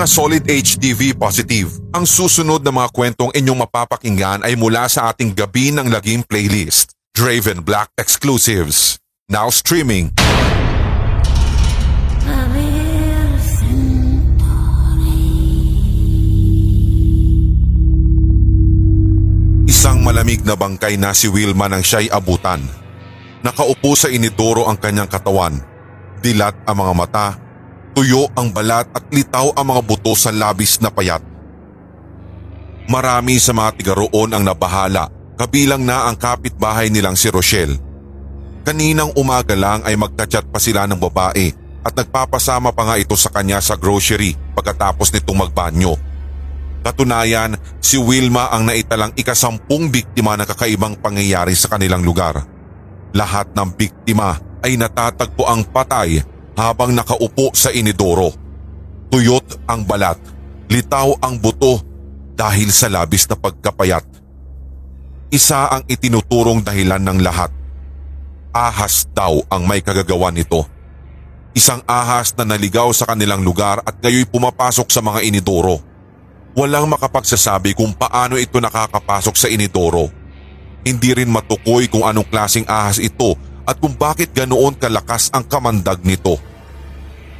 Mga solid HDV positive, ang susunod na mga kwentong inyong mapapakinggan ay mula sa ating gabi ng laging playlist, Draven Black Exclusives. Now streaming. Isang malamig na bangkay na si Wilma nang siya'y abutan. Nakaupo sa inidoro ang kanyang katawan. Dilat ang mga mata, tuyo ang balat at litaw ang mga buto sa labis na payat. Marami sa mga tiga ang nabahala, kabilang na ang kapitbahay nilang si Rochelle. Kaninang umaga lang ay magkachat pa sila ng babae at nagpapasama pa nga ito sa kanya sa grocery pagkatapos nitong magbanyo. Katunayan, si Wilma ang naitalang ikasampung biktima ng kakaibang pangyayari sa kanilang lugar. Lahat ng biktima ay natatagpo ang patay habang nakaupo sa inidoro. Tuyot ang balat, litaw ang buto dahil sa labis na pagkapayat. Isa ang itinuturong dahilan ng lahat. Ahas daw ang may kagagawa nito. Isang ahas na naligaw sa kanilang lugar at gayoy pumapasok sa mga inidoro. Walang makapagsasabi kung paano ito nakakapasok sa inidoro. Hindi rin matukoy kung anong klasing ahas ito at kung bakit ganoon kalakas ang kamandag nito.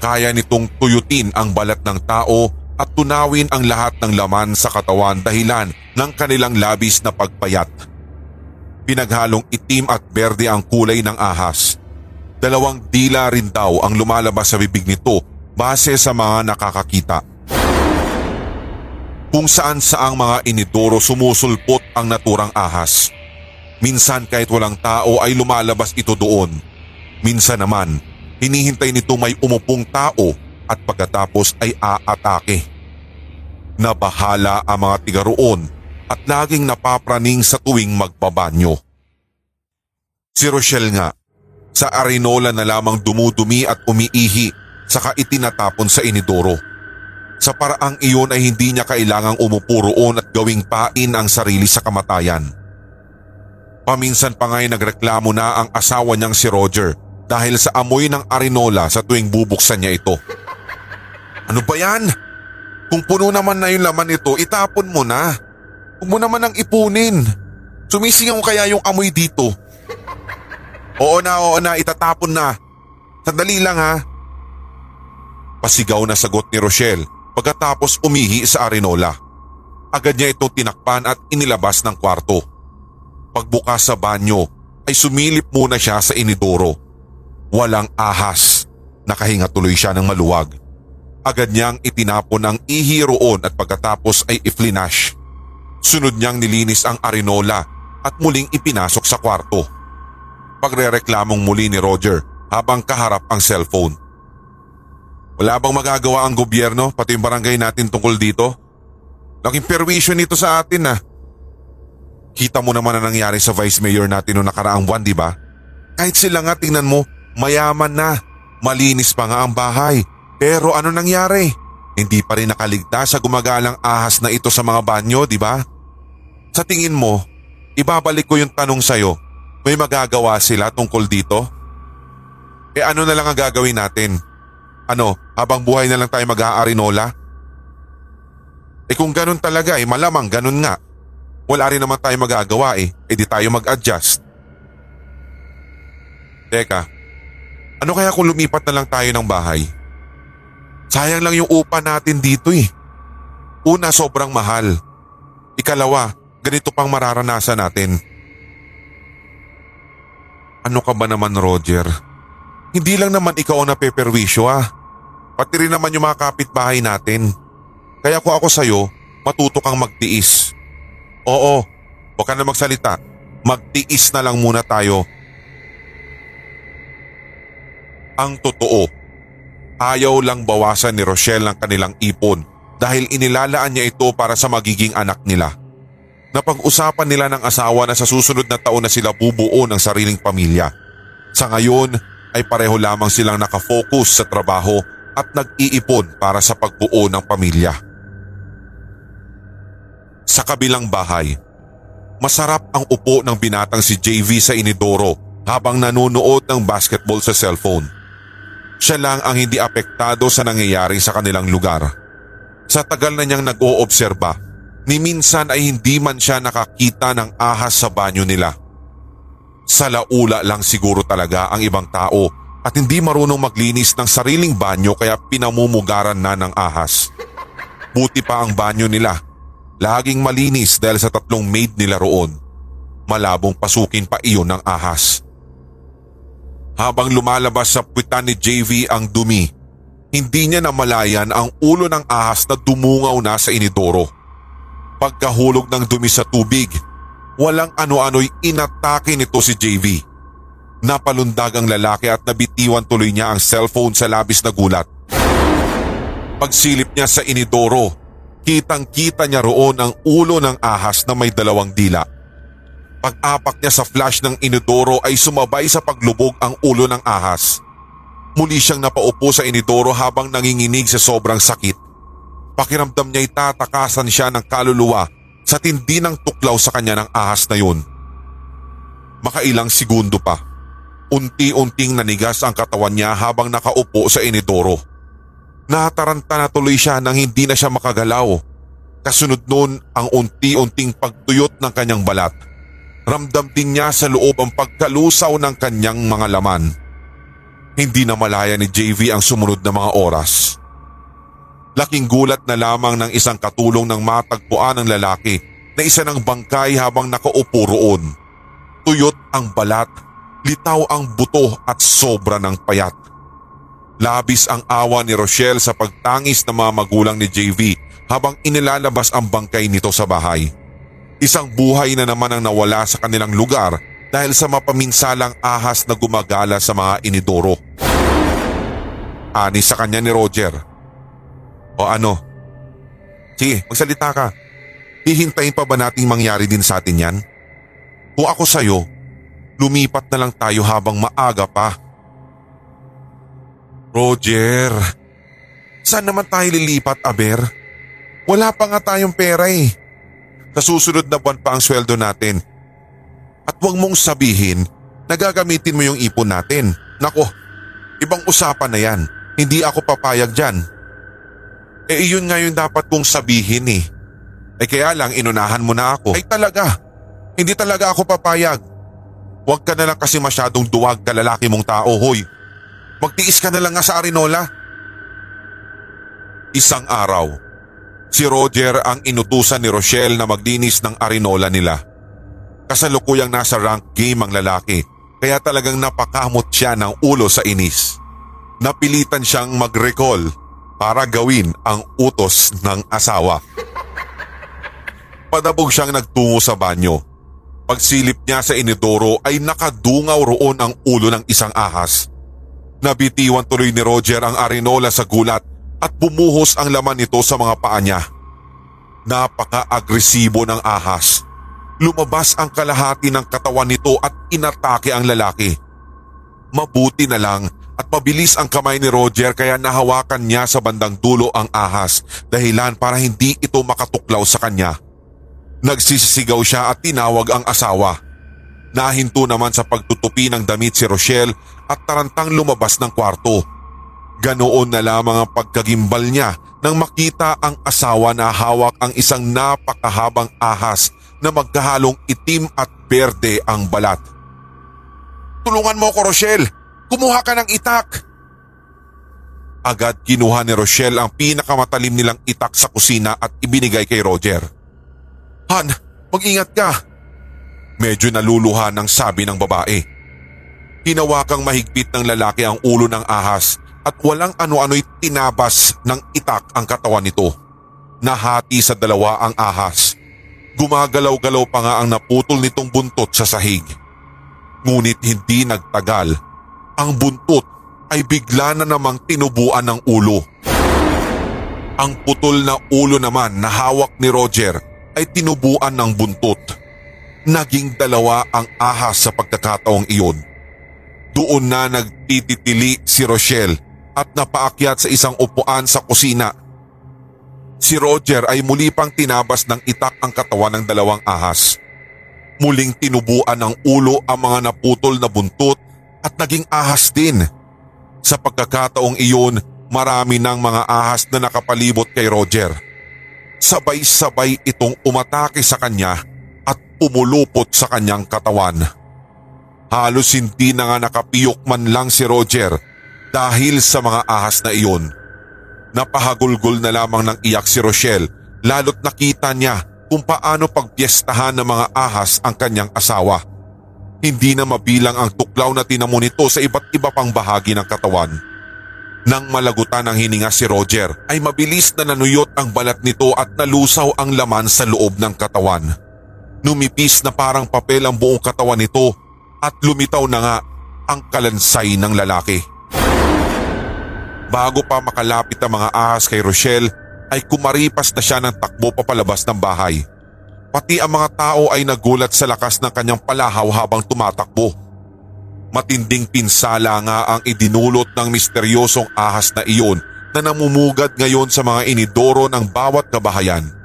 Kaya nitong tuyutin ang balat ng tao at tunawin ang lahat ng laman sa katawan dahilan ng kanilang labis na pagpayat. Pinaghalong itim at berde ang kulay ng ahas. Dalawang dila rin daw ang lumalabas sa bibig nito base sa mga nakakakita. Kung saan saang mga inidoro sumusulpot ang naturang ahas. Minsan kahit walang tao ay lumalabas ito doon. Minsan naman, hinihintay nito may umupong tao at pagkatapos ay aatake. Nabahala ang mga tiga roon at laging napapraning sa tuwing magbabanyo. Si Rochelle nga, sa arenola na lamang dumudumi at umiihi saka itinatapon sa inidoro. Sa paraang iyon ay hindi niya kailangang umupo roon at gawing pain ang sarili sa kamatayan. Paminsan pa nga'y nagreklamo na ang asawa niyang si Roger dahil sa amoy ng arinola sa tuwing bubuksan niya ito. Ano ba yan? Kung puno naman na yung laman nito, itapon mo na. Huwag mo naman ang ipunin. Sumisingaw kaya yung amoy dito. Oo na, oo na, itatapon na. Sandali lang ha. Pasigaw na sagot ni Rochelle pagkatapos umihi sa arenola. Agad niya itong tinakpan at inilabas ng kwarto. Pagbukas sa banyo ay sumilip muna siya sa inidoro. Walang ahas. Nakahinga tuloy siya ng maluwag. Agad niyang itinapon ang ihi roon at pagkatapos ay iflinash. Sunod niyang nilinis ang arenola at muling ipinasok sa kwarto. Pagrereklamong muli ni Roger habang kaharap ang cellphone. Wala bang magagawa ang gobyerno pati yung barangay natin tungkol dito? Laking perwisyo nito sa atin ah. Kita mo naman ang nangyari sa vice mayor natin noong nakaraang buwan, di ba? Kahit sila nga tingnan mo, mayaman na. Malinis pa nga ang bahay. Pero ano nangyari? Hindi pa rin nakaligtas sa gumagalang ahas na ito sa mga banyo, di ba? Sa tingin mo, ibabalik ko yung tanong sa'yo, may magagawa sila tungkol dito? Eh ano na lang ang gagawin natin? Ano, habang buhay na lang tayo mag-aarinola? Eh kung ganun talaga eh, malamang ganun nga. Wala rin naman tayo magagawa eh, eh di tayo mag-adjust. Teka, ano kaya kung lumipat na lang tayo ng bahay? Sayang lang yung upa natin dito eh. Una, sobrang mahal. Ikalawa, ganito pang mararanasan natin. Ano ka ba naman Roger? Hindi lang naman ikaw ang napeperwisyo ah. Pati rin naman yung mga kapitbahay natin. Kaya kung ako sa'yo, matuto kang magtiis. Oo, huwag ka na magsalita. Magtiis na lang muna tayo. Ang totoo, ayaw lang bawasan ni Rochelle ang kanilang ipon dahil inilalaan niya ito para sa magiging anak nila. Napag-usapan nila ng asawa na sa susunod na taon na sila bubuo ng sariling pamilya. Sa ngayon ay pareho lamang silang nakafocus sa trabaho at nag-iipon para sa pagbuo ng pamilya. Sa kabilang bahay, masarap ang upo ng binatang si JV sa inidoro habang nanonood ng basketball sa cellphone. Siya lang ang hindi apektado sa nangyayari sa kanilang lugar. Sa tagal na niyang nag-oobserba, ni minsan ay hindi man siya nakakita ng ahas sa banyo nila. Sa laula lang siguro talaga ang ibang tao at hindi marunong maglinis ng sariling banyo kaya pinamumugaran na ng ahas. Buti pa ang banyo nila. Laging malinis dahil sa tatlong maid nila roon. Malabong pasukin pa iyon ng ahas. Habang lumalabas sa puwitan ni JV ang dumi, hindi niya namalayan ang ulo ng ahas na dumungaw na sa inidoro. Pagkahulog ng dumi sa tubig, walang ano-ano'y inatake nito si JV. Napalundag ang lalaki at nabitiwan tuloy niya ang cellphone sa labis na gulat. Pagsilip niya sa inidoro, kitang kita niya roon ang ulo ng ahas na may dalawang dila. Pag-apak niya sa flash ng inidoro ay sumabay sa paglubog ang ulo ng ahas. Muli siyang napaupo sa inidoro habang nanginginig sa sobrang sakit. Pakiramdam niya tatakasan siya ng kaluluwa sa tindi ng tuklaw sa kanya ng ahas na yun. Makailang segundo pa. Unti-unting nanigas ang katawan niya habang nakaupo sa inidoro. Nataranta na tuloy siya nang hindi na siya makagalaw. Kasunod nun ang unti-unting pagtuyot ng kanyang balat. Ramdam din niya sa loob ang pagkalusaw ng kanyang mga laman. Hindi na malaya ni JV ang sumunod na mga oras. Laking gulat na lamang ng isang katulong ng matagpuan ng lalaki na isa ng bangkay habang nakaupo roon. Tuyot ang balat, litaw ang buto at sobra ng payat. Labis ang awa ni Rochelle sa pagtangis ng mga magulang ni JV habang inilalabas ang bangkay nito sa bahay. Isang buhay na naman ang nawala sa kanilang lugar dahil sa mapaminsalang ahas na gumagala sa mga inidoro. Ani sa kanya ni Roger. O ano? Sige, magsalita ka. Hihintayin pa ba nating mangyari din sa atin yan? Kung ako sa'yo, lumipat na lang tayo habang maaga pa. Roger, saan naman tayo lilipat, Aber? Wala pa nga tayong pera eh. Sa susunod na buwan pa ang sweldo natin. At huwag mong sabihin na gagamitin mo yung ipon natin. Nako, ibang usapan na yan. Hindi ako papayag dyan. Eh iyon nga yung dapat kong sabihin eh. Eh kaya lang inunahan mo na ako. Ay talaga, hindi talaga ako papayag. Huwag ka na lang kasi masyadong duwag ka lalaki mong tao, hoy. Magtiis ka na lang nga sa Arinola. Isang araw, si Roger ang inutusan ni Rochelle na maglinis ng Arinola nila. Kasalukuyang nasa rank game ang lalaki kaya talagang napakamot siya ng ulo sa inis. Napilitan siyang mag-recall para gawin ang utos ng asawa. Padabog siyang nagtungo sa banyo. Pagsilip niya sa inidoro ay nakadungaw roon ang ulo ng isang ahas. Nabitiwan tuloy ni Roger ang arinola sa gulat at bumuhos ang laman nito sa mga paa niya. Napaka-agresibo ng ahas. Lumabas ang kalahati ng katawan nito at inatake ang lalaki. Mabuti na lang at mabilis ang kamay ni Roger kaya nahawakan niya sa bandang dulo ang ahas dahilan para hindi ito makatuklaw sa kanya. Nagsisisigaw siya at tinawag ang asawa. Nahinto naman sa pagtutupi ng damit si Rochelle at tarantang lumabas ng kwarto. Ganoon na lamang ang pagkagimbal niya nang makita ang asawa na hawak ang isang napakahabang ahas na magkahalong itim at berde ang balat. Tulungan mo ko Rochelle! Kumuha ka ng itak! Agad kinuha ni Rochelle ang pinakamatalim nilang itak sa kusina at ibinigay kay Roger. Han, mag-ingat ka! Medyo naluluha ng sabi ng babae. Hinawakang mahigpit ng lalaki ang ulo ng ahas at walang ano-ano'y tinabas ng itak ang katawan nito. Nahati sa dalawa ang ahas. Gumagalaw-galaw pa nga ang naputol nitong buntot sa sahig. Ngunit hindi nagtagal. Ang buntot ay bigla na namang tinubuan ng ulo. Ang putol na ulo naman na hawak ni Roger ay tinubuan ng buntot. Naging dalawa ang ahas sa pagkakataong iyon. Doon na nagtititili si Rochelle at napaakyat sa isang upuan sa kusina. Si Roger ay muli pang tinabas ng itak ang katawan ng dalawang ahas. Muling tinubuan ng ulo ang mga naputol na buntot at naging ahas din. Sa pagkakataong iyon, Marami ng mga ahas na nakapalibot kay Roger. Sabay-sabay itong umatake sa kanya at umulupot sa kanyang katawan. Halos hindi na nga nakapiyok man lang si Roger dahil sa mga ahas na iyon. Napahagulgol na lamang ng iyak si Rochelle lalo't nakita niya kung paano pagpiestahan ng mga ahas ang kanyang asawa. Hindi na mabilang ang tuklaw na tinamo nito sa iba't iba pang bahagi ng katawan. Nang malagutan ang hininga si Roger ay mabilis na nanuyot ang balat nito at nalusaw ang laman sa loob ng katawan. Numipis na parang papel ang buong katawan nito at lumitaw na nga ang kalansay ng lalaki. Bago pa makalapit ang mga ahas kay Rochelle ay kumaripas na siya ng takbo papalabas ng bahay. Pati ang mga tao ay nagulat sa lakas ng kanyang palahaw habang tumatakbo. Matinding pinsala nga ang idinulot ng misteryosong ahas na iyon na namumugad ngayon sa mga inidoro ng bawat kabahayan.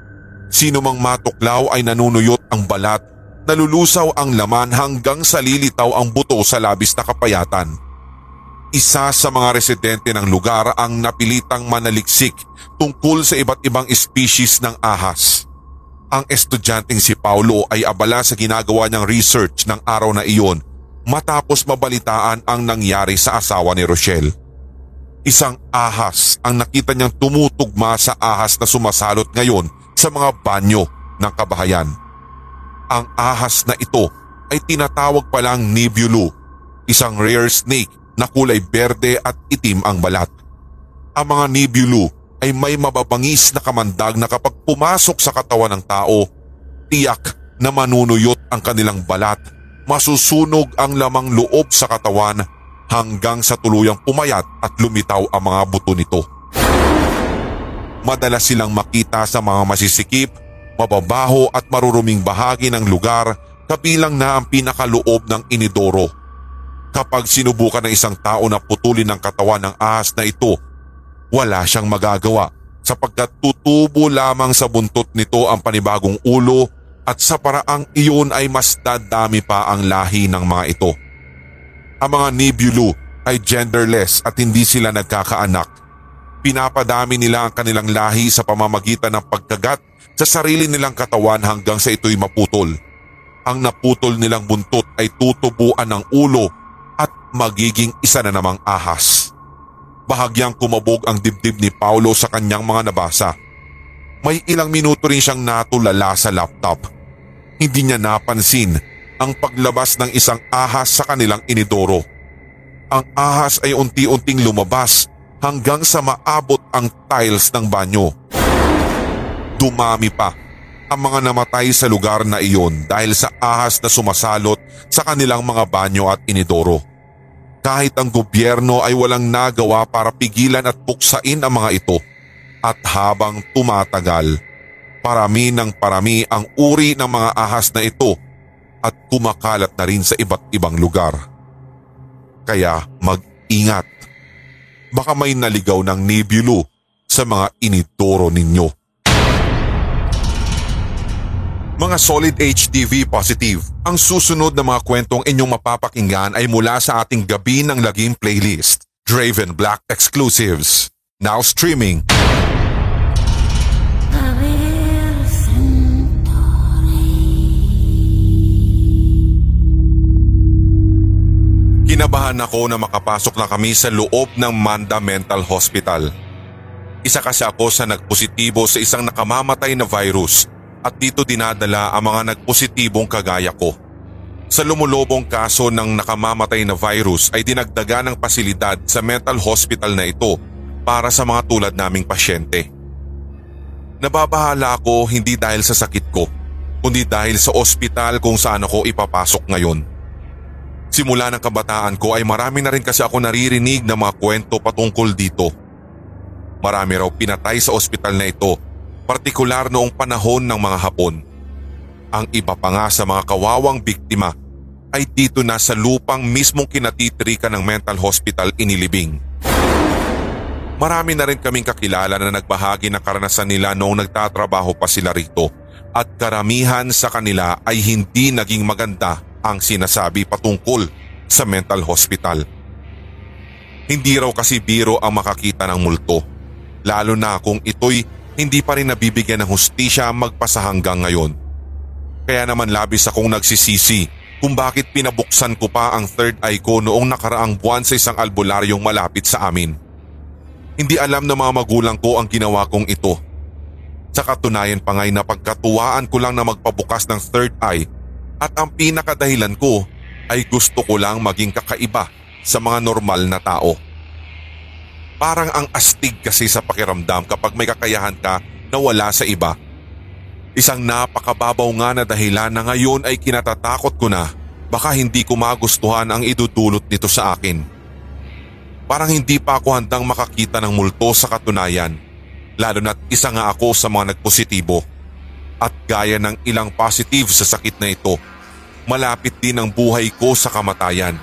Sino mang matuklaw ay nanunuyot ang balat, nalulusaw ang laman hanggang sa lilitaw ang buto sa labis na kapayatan. Isa sa mga residente ng lugar ang napilitang manaliksik tungkol sa iba't ibang species ng ahas. Ang estudyanteng si Paulo ay abala sa ginagawa niyang research ng araw na iyon matapos mabalitaan ang nangyari sa asawa ni Rochelle. Isang ahas ang nakita niyang tumutugma sa ahas na sumasalot ngayon sa mga banyo ng kabahayan. Ang ahas na ito ay tinatawag palang Nibulu, isang rare snake na kulay berde at itim ang balat. Ang mga Nibulu ay may mababangis na kamandag na kapag pumasok sa katawan ng tao, tiyak na manunuyot ang kanilang balat masusunog ang lamang loob sa katawan hanggang sa tuluyang pumayat at lumitaw ang mga buto nito. Madalas silang makita sa mga masisikip, mababaho at maruruming bahagi ng lugar kabilang na ang pinakaloob ng inidoro. Kapag sinubukan ng isang tao na putulin ang katawan ng ahas na ito, wala siyang magagawa sapagkat tutubo lamang sa buntot nito ang panibagong ulo at sa paraang iyon ay mas dadami pa ang lahi ng mga ito. Ang mga Nibulu ay genderless at hindi sila nagkakaanak. Pinapadami nila ang kanilang lahi sa pamamagitan ng pagkagat sa sarili nilang katawan hanggang sa ito'y maputol. Ang naputol nilang buntot ay tutubuan ng ulo at magiging isa na namang ahas. Bahagyang kumabog ang dibdib ni Paulo sa kanyang mga nabasa. May ilang minuto rin siyang natulala sa laptop hindi niya napansin ang paglabas ng isang ahas sa kanilang inidoro. Ang ahas ay unti-unting lumabas hanggang sa maabot ang tiles ng banyo. Dumami pa ang mga namatay sa lugar na iyon dahil sa ahas na sumasalot sa kanilang mga banyo at inidoro. Kahit ang gobyerno ay walang nagawa para pigilan at buksain ang mga ito. At habang tumatagal, parami ng parami ang uri ng mga ahas na ito at kumakalat na rin sa iba't ibang lugar. Kaya mag-ingat. Baka may naligaw ng nebulu sa mga inidoro ninyo. Mga Solid HTV Positive, ang susunod na mga kwentong inyong mapapakinggan ay mula sa ating Gabi ng Lagim playlist, Draven Black Exclusives. Now streaming. Kinabahan ako na makapasok na kami sa loob ng Manda Mental Hospital. Isa kasi ako sa nagpositibo sa isang nakamamatay na virus at dito dinadala ang mga nagpositibong kagaya ko. Sa lumulobong kaso ng nakamamatay na virus ay dinagdaga ng pasilidad sa mental hospital na ito para sa mga tulad naming pasyente. Nababahala ako hindi dahil sa sakit ko, kundi dahil sa ospital kung saan ako ipapasok ngayon. Simula ng kabataan ko ay marami na rin kasi ako naririnig ng mga kwento patungkol dito. Marami raw pinatay sa ospital na ito, partikular noong panahon ng mga Hapon. Ang iba pa nga sa mga kawawang biktima ay dito na sa lupang mismong kinatitrikan ng mental hospital inilibing. Marami na rin kaming kakilala na nagbahagi ng karanasan nila noong nagtatrabaho pa sila rito at karamihan sa kanila ay hindi naging maganda ang sinasabi patungkol sa mental hospital. Hindi raw kasi biro ang makakita ng multo. Lalo na kung ito'y hindi pa rin nabibigyan ng hustisya magpasa hanggang ngayon. Kaya naman labis akong nagsisisi kung bakit pinabuksan ko pa ang third eye ko noong nakaraang buwan sa isang albularyong malapit sa amin. Hindi alam ng mga magulang ko ang ginawa kong ito. Sa katunayan pa nga'y napagkatuwaan ko lang na magpabukas ng third eye at ang pinakadahilan ko ay gusto ko lang maging kakaiba sa mga normal na tao. Parang ang astig kasi sa pakiramdam kapag may kakayahan ka na wala sa iba. Isang napakababaw nga na dahilan na ngayon ay kinatatakot ko na baka hindi ko magustuhan ang idudulot nito sa akin. Parang hindi pa ako handang makakita ng multo sa katunayan, lalo na't isa nga ako sa mga nagpositibo. At gaya ng ilang positive sa sakit na ito, malapit din ang buhay ko sa kamatayan.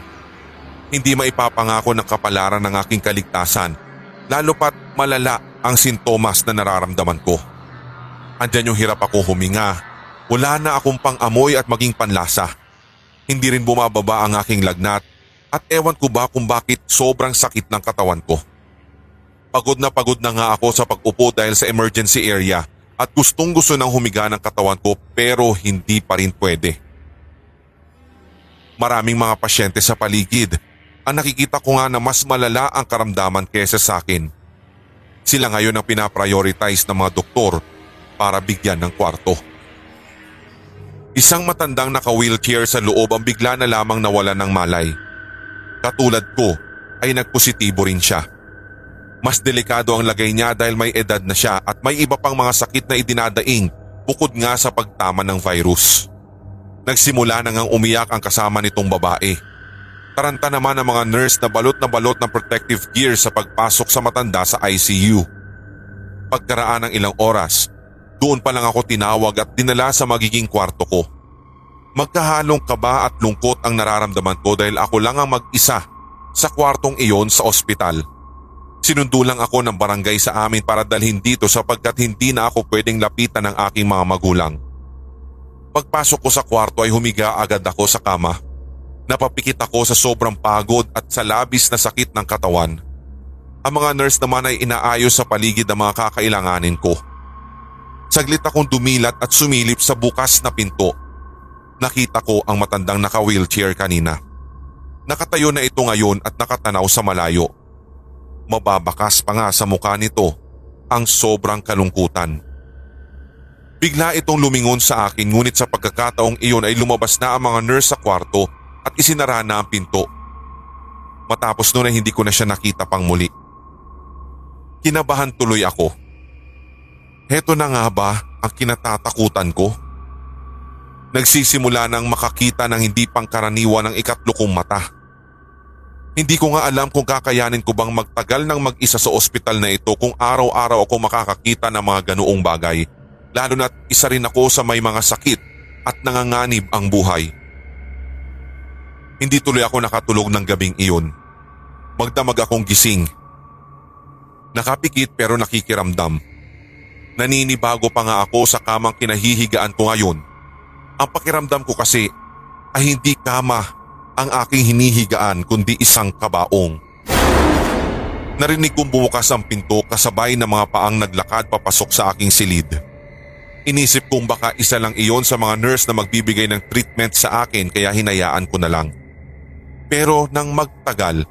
Hindi maipapangako ng kapalaran ng aking kaligtasan lalo pat malala ang sintomas na nararamdaman ko. Andyan yung hirap ako huminga. Wala na akong pang-amoy at maging panlasa. Hindi rin bumababa ang aking lagnat at ewan ko ba kung bakit sobrang sakit ng katawan ko. Pagod na pagod na nga ako sa pag-upo dahil sa emergency area at gustong gusto nang humiga ng katawan ko pero hindi pa rin pwede. Maraming mga pasyente sa paligid ang nakikita ko nga na mas malala ang karamdaman kesa sa akin. Sila ngayon ang pinaprioritize ng mga doktor para bigyan ng kwarto. Isang matandang naka-wheelchair sa loob ang bigla na lamang nawala ng malay. Katulad ko ay nagpositibo rin siya. Mas delikado ang lagay niya dahil may edad na siya at may iba pang mga sakit na idinadaing bukod nga sa pagtama ng virus. Nagsimula na ngang umiyak ang kasama nitong babae Taranta naman ang mga nurse na balot na balot ng protective gear sa pagpasok sa matanda sa ICU. Pagkaraan ng ilang oras, doon pa lang ako tinawag at dinala sa magiging kwarto ko. Magkahalong kaba at lungkot ang nararamdaman ko dahil ako lang ang mag-isa sa kwartong iyon sa ospital. Sinundo lang ako ng barangay sa amin para dalhin dito sapagkat hindi na ako pwedeng lapitan ng aking mga magulang. Pagpasok ko sa kwarto ay humiga agad ako sa kama Napapikit ako sa sobrang pagod at sa labis na sakit ng katawan. Ang mga nurse naman ay inaayos sa paligid ang mga kakailanganin ko. Saglit akong dumilat at sumilip sa bukas na pinto. Nakita ko ang matandang naka-wheelchair kanina. Nakatayo na ito ngayon at nakatanaw sa malayo. Mababakas pa nga sa mukha nito ang sobrang kalungkutan. Bigla itong lumingon sa akin ngunit sa pagkakataong iyon ay lumabas na ang mga nurse sa kwarto at isinara na ang pinto. Matapos noon ay hindi ko na siya nakita pang muli. Kinabahan tuloy ako. Heto na nga ba ang kinatatakutan ko? Nagsisimula nang makakita ng hindi pangkaraniwan ng ikatlo kong mata. Hindi ko nga alam kung kakayanin ko bang magtagal ng mag-isa sa ospital na ito kung araw-araw ako makakakita ng mga ganoong bagay. Lalo na't isa rin ako sa may mga sakit at nanganganib ang buhay. Hindi tuloy ako nakatulog ng gabing iyon. Magdamag akong gising. Nakapikit pero nakikiramdam. Naninibago pa nga ako sa kamang kinahihigaan ko ngayon. Ang pakiramdam ko kasi ay hindi kama ang aking hinihigaan kundi isang kabaong. Narinig kong bumukas ang pinto kasabay ng mga paang naglakad papasok sa aking silid. Inisip kong baka isa lang iyon sa mga nurse na magbibigay ng treatment sa akin kaya hinayaan ko na lang. Pero nang magtagal,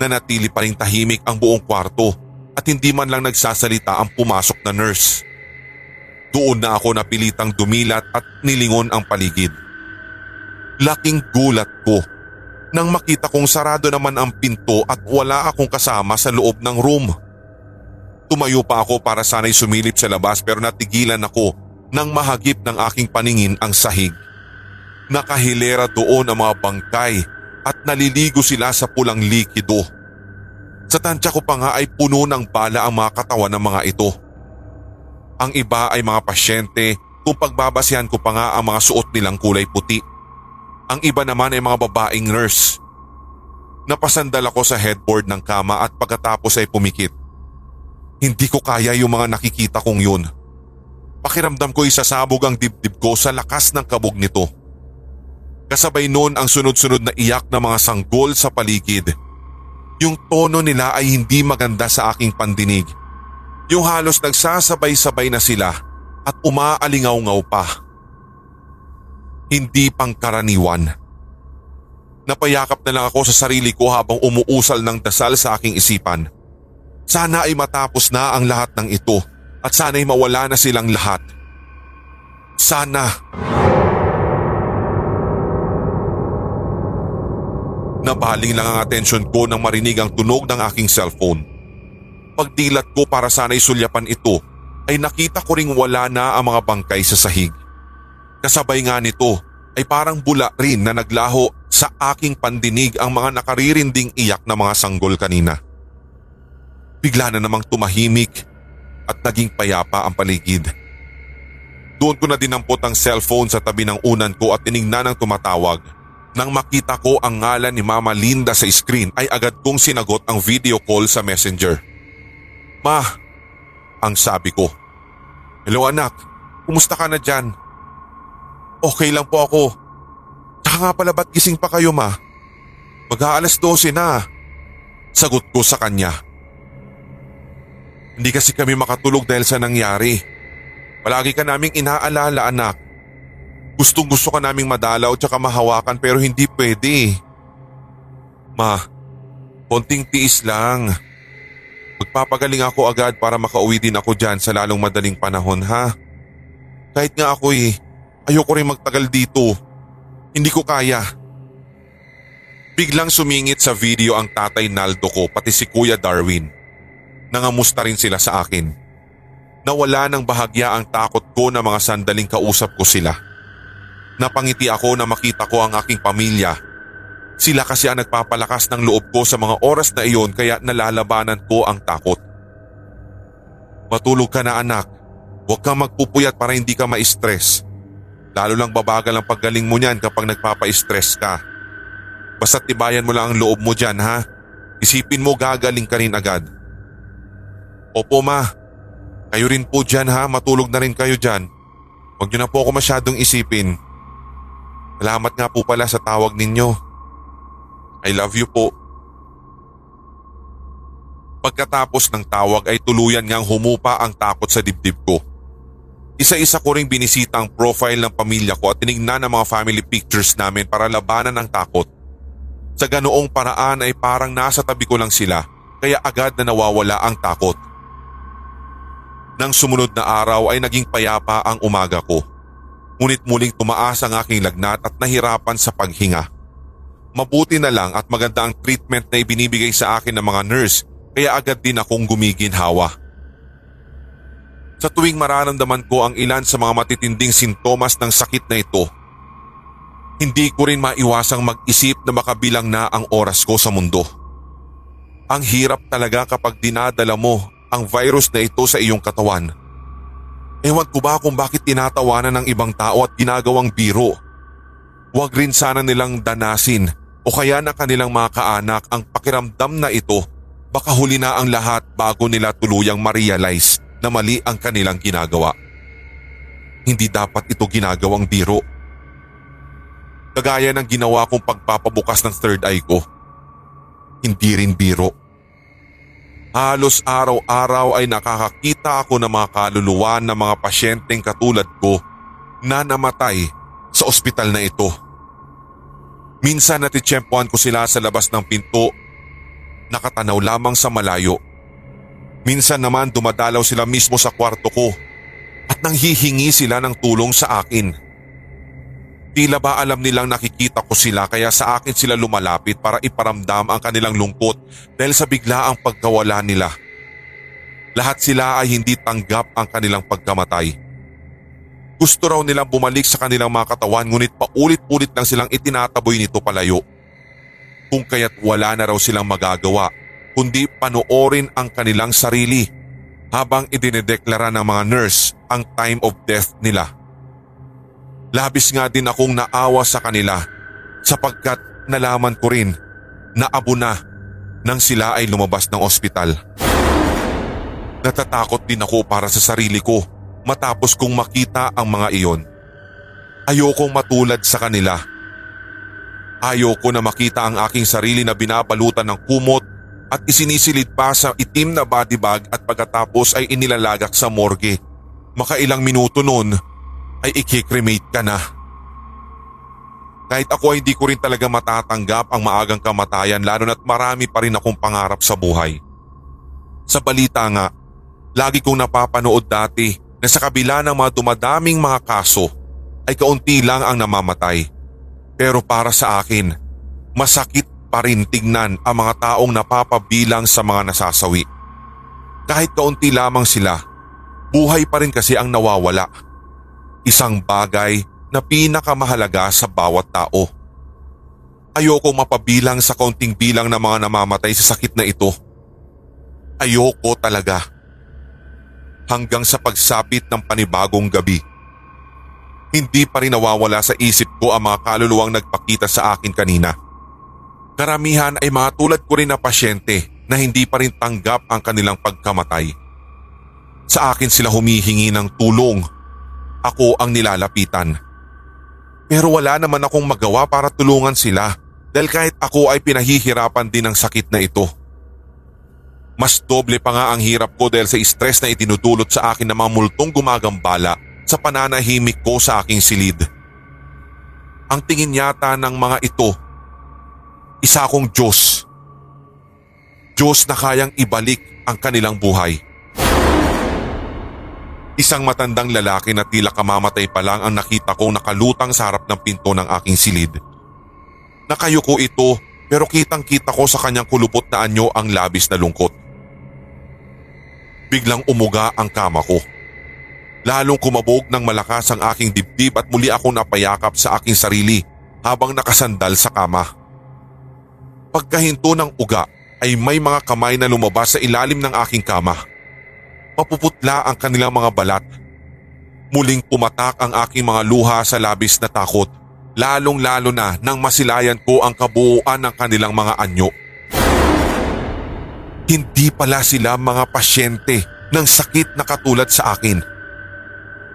nanatili pa rin tahimik ang buong kwarto at hindi man lang nagsasalita ang pumasok na nurse. Doon na ako napilitang dumilat at nilingon ang paligid. Laking gulat ko nang makita kong sarado naman ang pinto at wala akong kasama sa loob ng room. Tumayo pa ako para sana'y sumilip sa labas pero natigilan ako nang mahagip ng aking paningin ang sahig. Nakahilera doon ang mga bangkay at naliligo sila sa pulang likido. Sa tansya ko pa nga ay puno ng bala ang mga katawan ng mga ito. Ang iba ay mga pasyente kung pagbabasihan ko pa nga ang mga suot nilang kulay puti. Ang iba naman ay mga babaeng nurse. Napasandal ako sa headboard ng kama at pagkatapos ay pumikit. Hindi ko kaya yung mga nakikita kong yun. Pakiramdam ko isasabog ang dibdib ko sa lakas ng kabog nito. Kasabay noon ang sunod-sunod na iyak ng mga sanggol sa paligid. Yung tono nila ay hindi maganda sa aking pandinig. Yung halos nagsasabay-sabay na sila at umaalingaw-ngaw pa. Hindi pangkaraniwan. Napayakap na lang ako sa sarili ko habang umuusal ng dasal sa aking isipan. Sana ay matapos na ang lahat ng ito at sana ay mawala na silang lahat. Sana. Nabaling lang ang atensyon ko nang marinig ang tunog ng aking cellphone. Pagdilat ko para sana'y sulyapan ito ay nakita ko ring wala na ang mga bangkay sa sahig. Kasabay nga nito ay parang bula rin na naglaho sa aking pandinig ang mga nakaririnding iyak na mga sanggol kanina. Bigla na namang tumahimik at naging payapa ang paligid. Doon ko na dinampot ang cellphone sa tabi ng unan ko at tinignan ng tumatawag. Nang makita ko ang ngalan ni Mama Linda sa screen ay agad kong sinagot ang video call sa messenger. Ma, ang sabi ko. Hello anak, kumusta ka na dyan? Okay lang po ako. Tsaka nga pala ba't gising pa kayo ma? Mag-aalas 12 na. Sagot ko sa kanya. Hindi kasi kami makatulog dahil sa nangyari. Palagi ka naming inaalala anak. Gustong gusto ka naming madalaw tsaka mahawakan pero hindi pwede. Ma, konting tiis lang. Magpapagaling ako agad para makauwi din ako dyan sa lalong madaling panahon ha. Kahit nga ako eh, ayoko rin magtagal dito. Hindi ko kaya. Biglang sumingit sa video ang tatay Naldo ko pati si Kuya Darwin. Nangamusta rin sila sa akin. Nawala ng bahagya ang takot ko na mga sandaling kausap ko sila. Napangiti ako na makita ko ang aking pamilya. Sila kasi ang nagpapalakas ng loob ko sa mga oras na iyon kaya nalalabanan ko ang takot. Matulog ka na anak. Huwag kang magpupuyat para hindi ka ma-stress. Lalo lang babagal ang paggaling mo niyan kapag nagpapa-stress ka. Basta tibayan mo lang ang loob mo dyan ha. Isipin mo gagaling ka rin agad. Opo ma. Kayo rin po dyan ha. Matulog na rin kayo dyan. Huwag niyo na po ako masyadong isipin. Salamat nga po pala sa tawag ninyo. I love you po. Pagkatapos ng tawag ay tuluyan ngang humupa ang takot sa dibdib ko. Isa-isa ko ring binisita ang profile ng pamilya ko at tinignan ang mga family pictures namin para labanan ang takot. Sa ganoong paraan ay parang nasa tabi ko lang sila kaya agad na nawawala ang takot. Nang sumunod na araw ay naging payapa ang umaga ko. Ngunit muling tumaas ang aking lagnat at nahirapan sa paghinga. Mabuti na lang at maganda ang treatment na ibinibigay sa akin ng mga nurse kaya agad din akong gumiginhawa. Sa tuwing mararamdaman ko ang ilan sa mga matitinding sintomas ng sakit na ito, hindi ko rin maiwasang mag-isip na makabilang na ang oras ko sa mundo. Ang hirap talaga kapag dinadala mo ang virus na ito sa iyong katawan. Ewan ko ba kung bakit tinatawanan ng ibang tao at ginagawang biro. Huwag rin sana nilang danasin o kaya na kanilang mga kaanak ang pakiramdam na ito baka huli na ang lahat bago nila tuluyang ma-realize na mali ang kanilang ginagawa. Hindi dapat ito ginagawang biro. Kagaya ng ginawa kong pagpapabukas ng third eye ko. Hindi rin biro. Halos araw-araw ay nakakakita ako ng mga kaluluwa ng mga pasyenteng katulad ko na namatay sa ospital na ito. Minsan natitsyempohan ko sila sa labas ng pinto, nakatanaw lamang sa malayo. Minsan naman dumadalaw sila mismo sa kwarto ko at nanghihingi sila ng tulong sa akin. Tila ba alam nilang nakikita ko sila kaya sa akin sila lumalapit para iparamdam ang kanilang lungkot dahil sa biglaang pagkawala nila. Lahat sila ay hindi tanggap ang kanilang pagkamatay. Gusto raw nilang bumalik sa kanilang mga katawan ngunit paulit-ulit lang silang itinataboy nito palayo. Kung kaya't wala na raw silang magagawa kundi panoorin ang kanilang sarili habang idinedeklara ng mga nurse ang time of death nila. Labis nga din akong naawa sa kanila sapagkat nalaman ko rin na abo na nang sila ay lumabas ng ospital. Natatakot din ako para sa sarili ko matapos kong makita ang mga iyon. Ayokong matulad sa kanila. Ayoko na makita ang aking sarili na binabalutan ng kumot at isinisilid pa sa itim na body bag at pagkatapos ay inilalagak sa morgue. Makailang minuto noon ay ikikremate ka na. Kahit ako ay hindi ko rin talaga matatanggap ang maagang kamatayan lalo na't marami pa rin akong pangarap sa buhay. Sa balita nga, lagi kong napapanood dati na sa kabila ng mga dumadaming mga kaso ay kaunti lang ang namamatay. Pero para sa akin, masakit pa rin tingnan ang mga taong napapabilang sa mga nasasawi. Kahit kaunti lamang sila, buhay pa rin kasi ang nawawala. Isang bagay na pinakamahalaga sa bawat tao. Ayoko mapabilang sa kaunting bilang ng mga namamatay sa sakit na ito. Ayoko talaga. Hanggang sa pagsapit ng panibagong gabi. Hindi pa rin nawawala sa isip ko ang mga kaluluwang nagpakita sa akin kanina. Karamihan ay mga tulad ko rin na pasyente na hindi pa rin tanggap ang kanilang pagkamatay. Sa akin sila humihingi ng tulong. Ako ang nilalapitan. Pero wala naman akong magawa para tulungan sila dahil kahit ako ay pinahihirapan din ng sakit na ito. Mas doble pa nga ang hirap ko dahil sa stress na itinutulot sa akin ng mga multong gumagambala sa pananahimik ko sa aking silid. Ang tingin yata ng mga ito, isa akong Diyos. Diyos na kayang ibalik ang kanilang buhay. Isang matandang lalaki na tila kamamatay pa lang ang nakita kong nakalutang sa harap ng pinto ng aking silid. Nakayuko ito pero kitang kita ko sa kanyang kulupot na anyo ang labis na lungkot biglang umuga ang kama ko. Lalong kumabog ng malakas ang aking dibdib at muli akong napayakap sa aking sarili habang nakasandal sa kama. Pagkahinto ng uga ay may mga kamay na lumabas sa ilalim ng aking kama. Mapuputla ang kanilang mga balat. Muling pumatak ang aking mga luha sa labis na takot, lalong lalo na nang masilayan ko ang kabuuan ng kanilang mga anyo. Hindi pala sila mga pasyente ng sakit na katulad sa akin.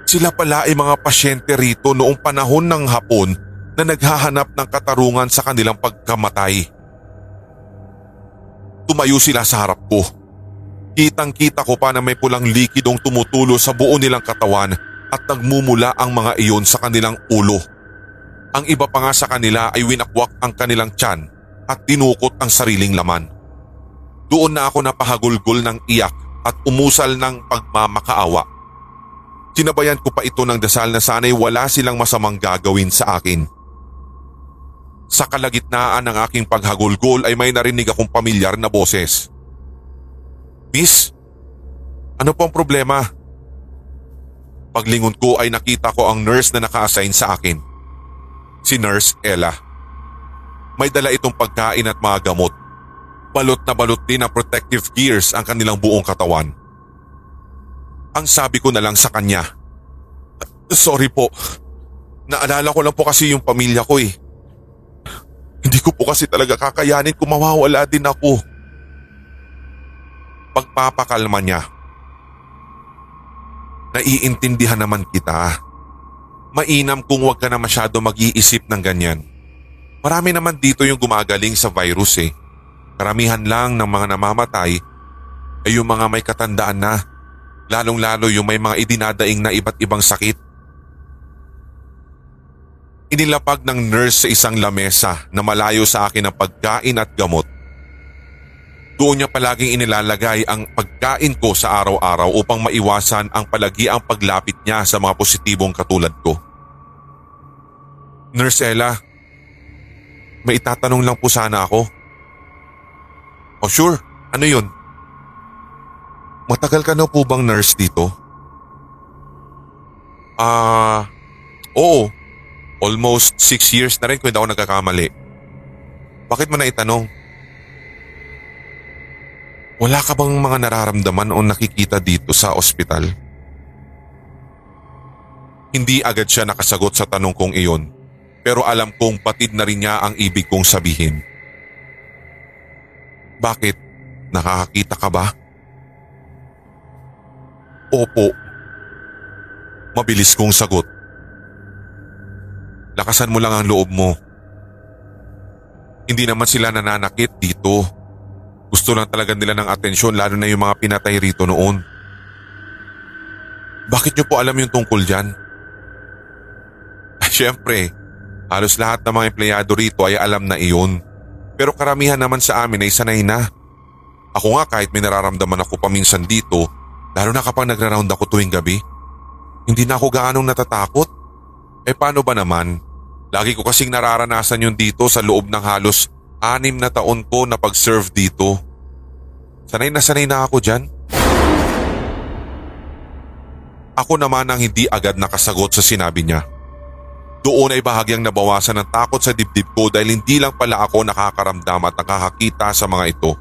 Sila pala ay mga pasyente rito noong panahon ng hapon na naghahanap ng katarungan sa kanilang pagkamatay. Tumayo sila sa harap ko. Kitang kita ko pa na may pulang likidong tumutulo sa buo nilang katawan at nagmumula ang mga iyon sa kanilang ulo. Ang iba pa nga sa kanila ay winakwak ang kanilang tiyan at tinukot ang sariling laman. Doon na ako napahagulgol ng iyak at umusal ng pagmamakaawa. Sinabayan ko pa ito ng dasal na sana'y wala silang masamang gagawin sa akin. Sa kalagitnaan ng aking paghagulgol ay may narinig akong pamilyar na boses. Miss, ano pong problema? Paglingon ko ay nakita ko ang nurse na naka-assign sa akin. Si Nurse Ella. May dala itong pagkain at mga gamot. Balot na balot din ng protective gears ang kanilang buong katawan. Ang sabi ko na lang sa kanya, Sorry po, naalala ko lang po kasi yung pamilya ko eh. Hindi ko po kasi talaga kakayanin kung mawawala din ako. Pagpapakalma niya. Naiintindihan naman kita. Mainam kung wag ka na masyado mag-iisip ng ganyan. Marami naman dito yung gumagaling sa virus eh. Karamihan lang ng mga namamatay ay yung mga may katandaan na, lalong-lalo yung may mga idinadaing na iba't ibang sakit. Inilapag ng nurse sa isang lamesa na malayo sa akin ang pagkain at gamot. Doon niya palaging inilalagay ang pagkain ko sa araw-araw upang maiwasan ang palagi ang paglapit niya sa mga positibong katulad ko. Nurse Ella, may itatanong lang po sana ako. Oh sure, ano yun? Matagal ka na po bang nurse dito? Ah, uh, oo. Almost six years na rin kung hindi ako nagkakamali. Bakit mo na itanong? Wala ka bang mga nararamdaman o nakikita dito sa ospital? Hindi agad siya nakasagot sa tanong kong iyon pero alam kong patid na rin niya ang ibig kong sabihin. Bakit? Nakakakita ka ba? Opo. Mabilis kong sagot. Lakasan mo lang ang loob mo. Hindi naman sila nananakit dito. gusto lang talaga nila ng atensyon lalo na yung mga pinatay rito noon. Bakit niyo po alam yung tungkol dyan? Ay, syempre, halos lahat ng mga empleyado rito ay alam na iyon. Pero karamihan naman sa amin ay sanay na. Ako nga kahit may nararamdaman ako paminsan dito, lalo na kapag nagra-round ako tuwing gabi, hindi na ako gaanong natatakot. Eh paano ba naman? Lagi ko kasing nararanasan yun dito sa loob ng halos anim na taon ko na pag-serve dito. Sanay na sanay na ako dyan. Ako naman ang hindi agad nakasagot sa sinabi niya. Doon ay bahagyang nabawasan ng takot sa dibdib ko dahil hindi lang pala ako nakakaramdam at nakakakita sa mga ito.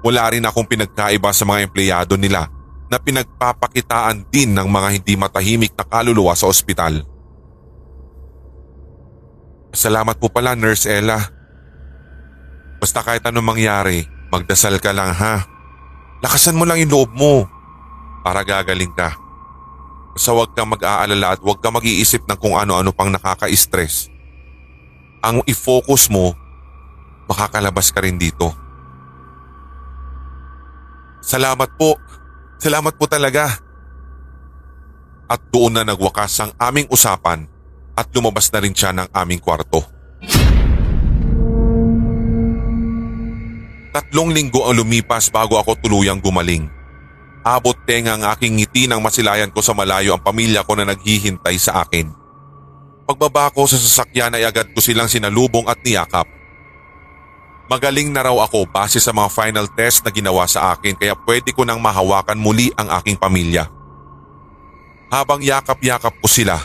Wala rin akong pinagkaiba sa mga empleyado nila na pinagpapakitaan din ng mga hindi matahimik na kaluluwa sa ospital. Salamat po pala Nurse Ella. Basta kahit anong mangyari, magdasal ka lang ha. Lakasan mo lang yung loob mo para gagaling ka. Basta huwag kang mag-aalala at huwag kang mag-iisip ng kung ano-ano pang nakaka-stress. Ang i-focus mo, makakalabas ka rin dito. Salamat po. Salamat po talaga. At doon na nagwakas ang aming usapan at lumabas na rin siya ng aming kwarto. Tatlong linggo ang lumipas bago ako tuluyang gumaling. Abot tenga ang aking ngiti nang masilayan ko sa malayo ang pamilya ko na naghihintay sa akin. Pagbaba ko sa sasakyan ay agad ko silang sinalubong at niyakap. Magaling na raw ako base sa mga final test na ginawa sa akin kaya pwede ko nang mahawakan muli ang aking pamilya. Habang yakap-yakap ko sila,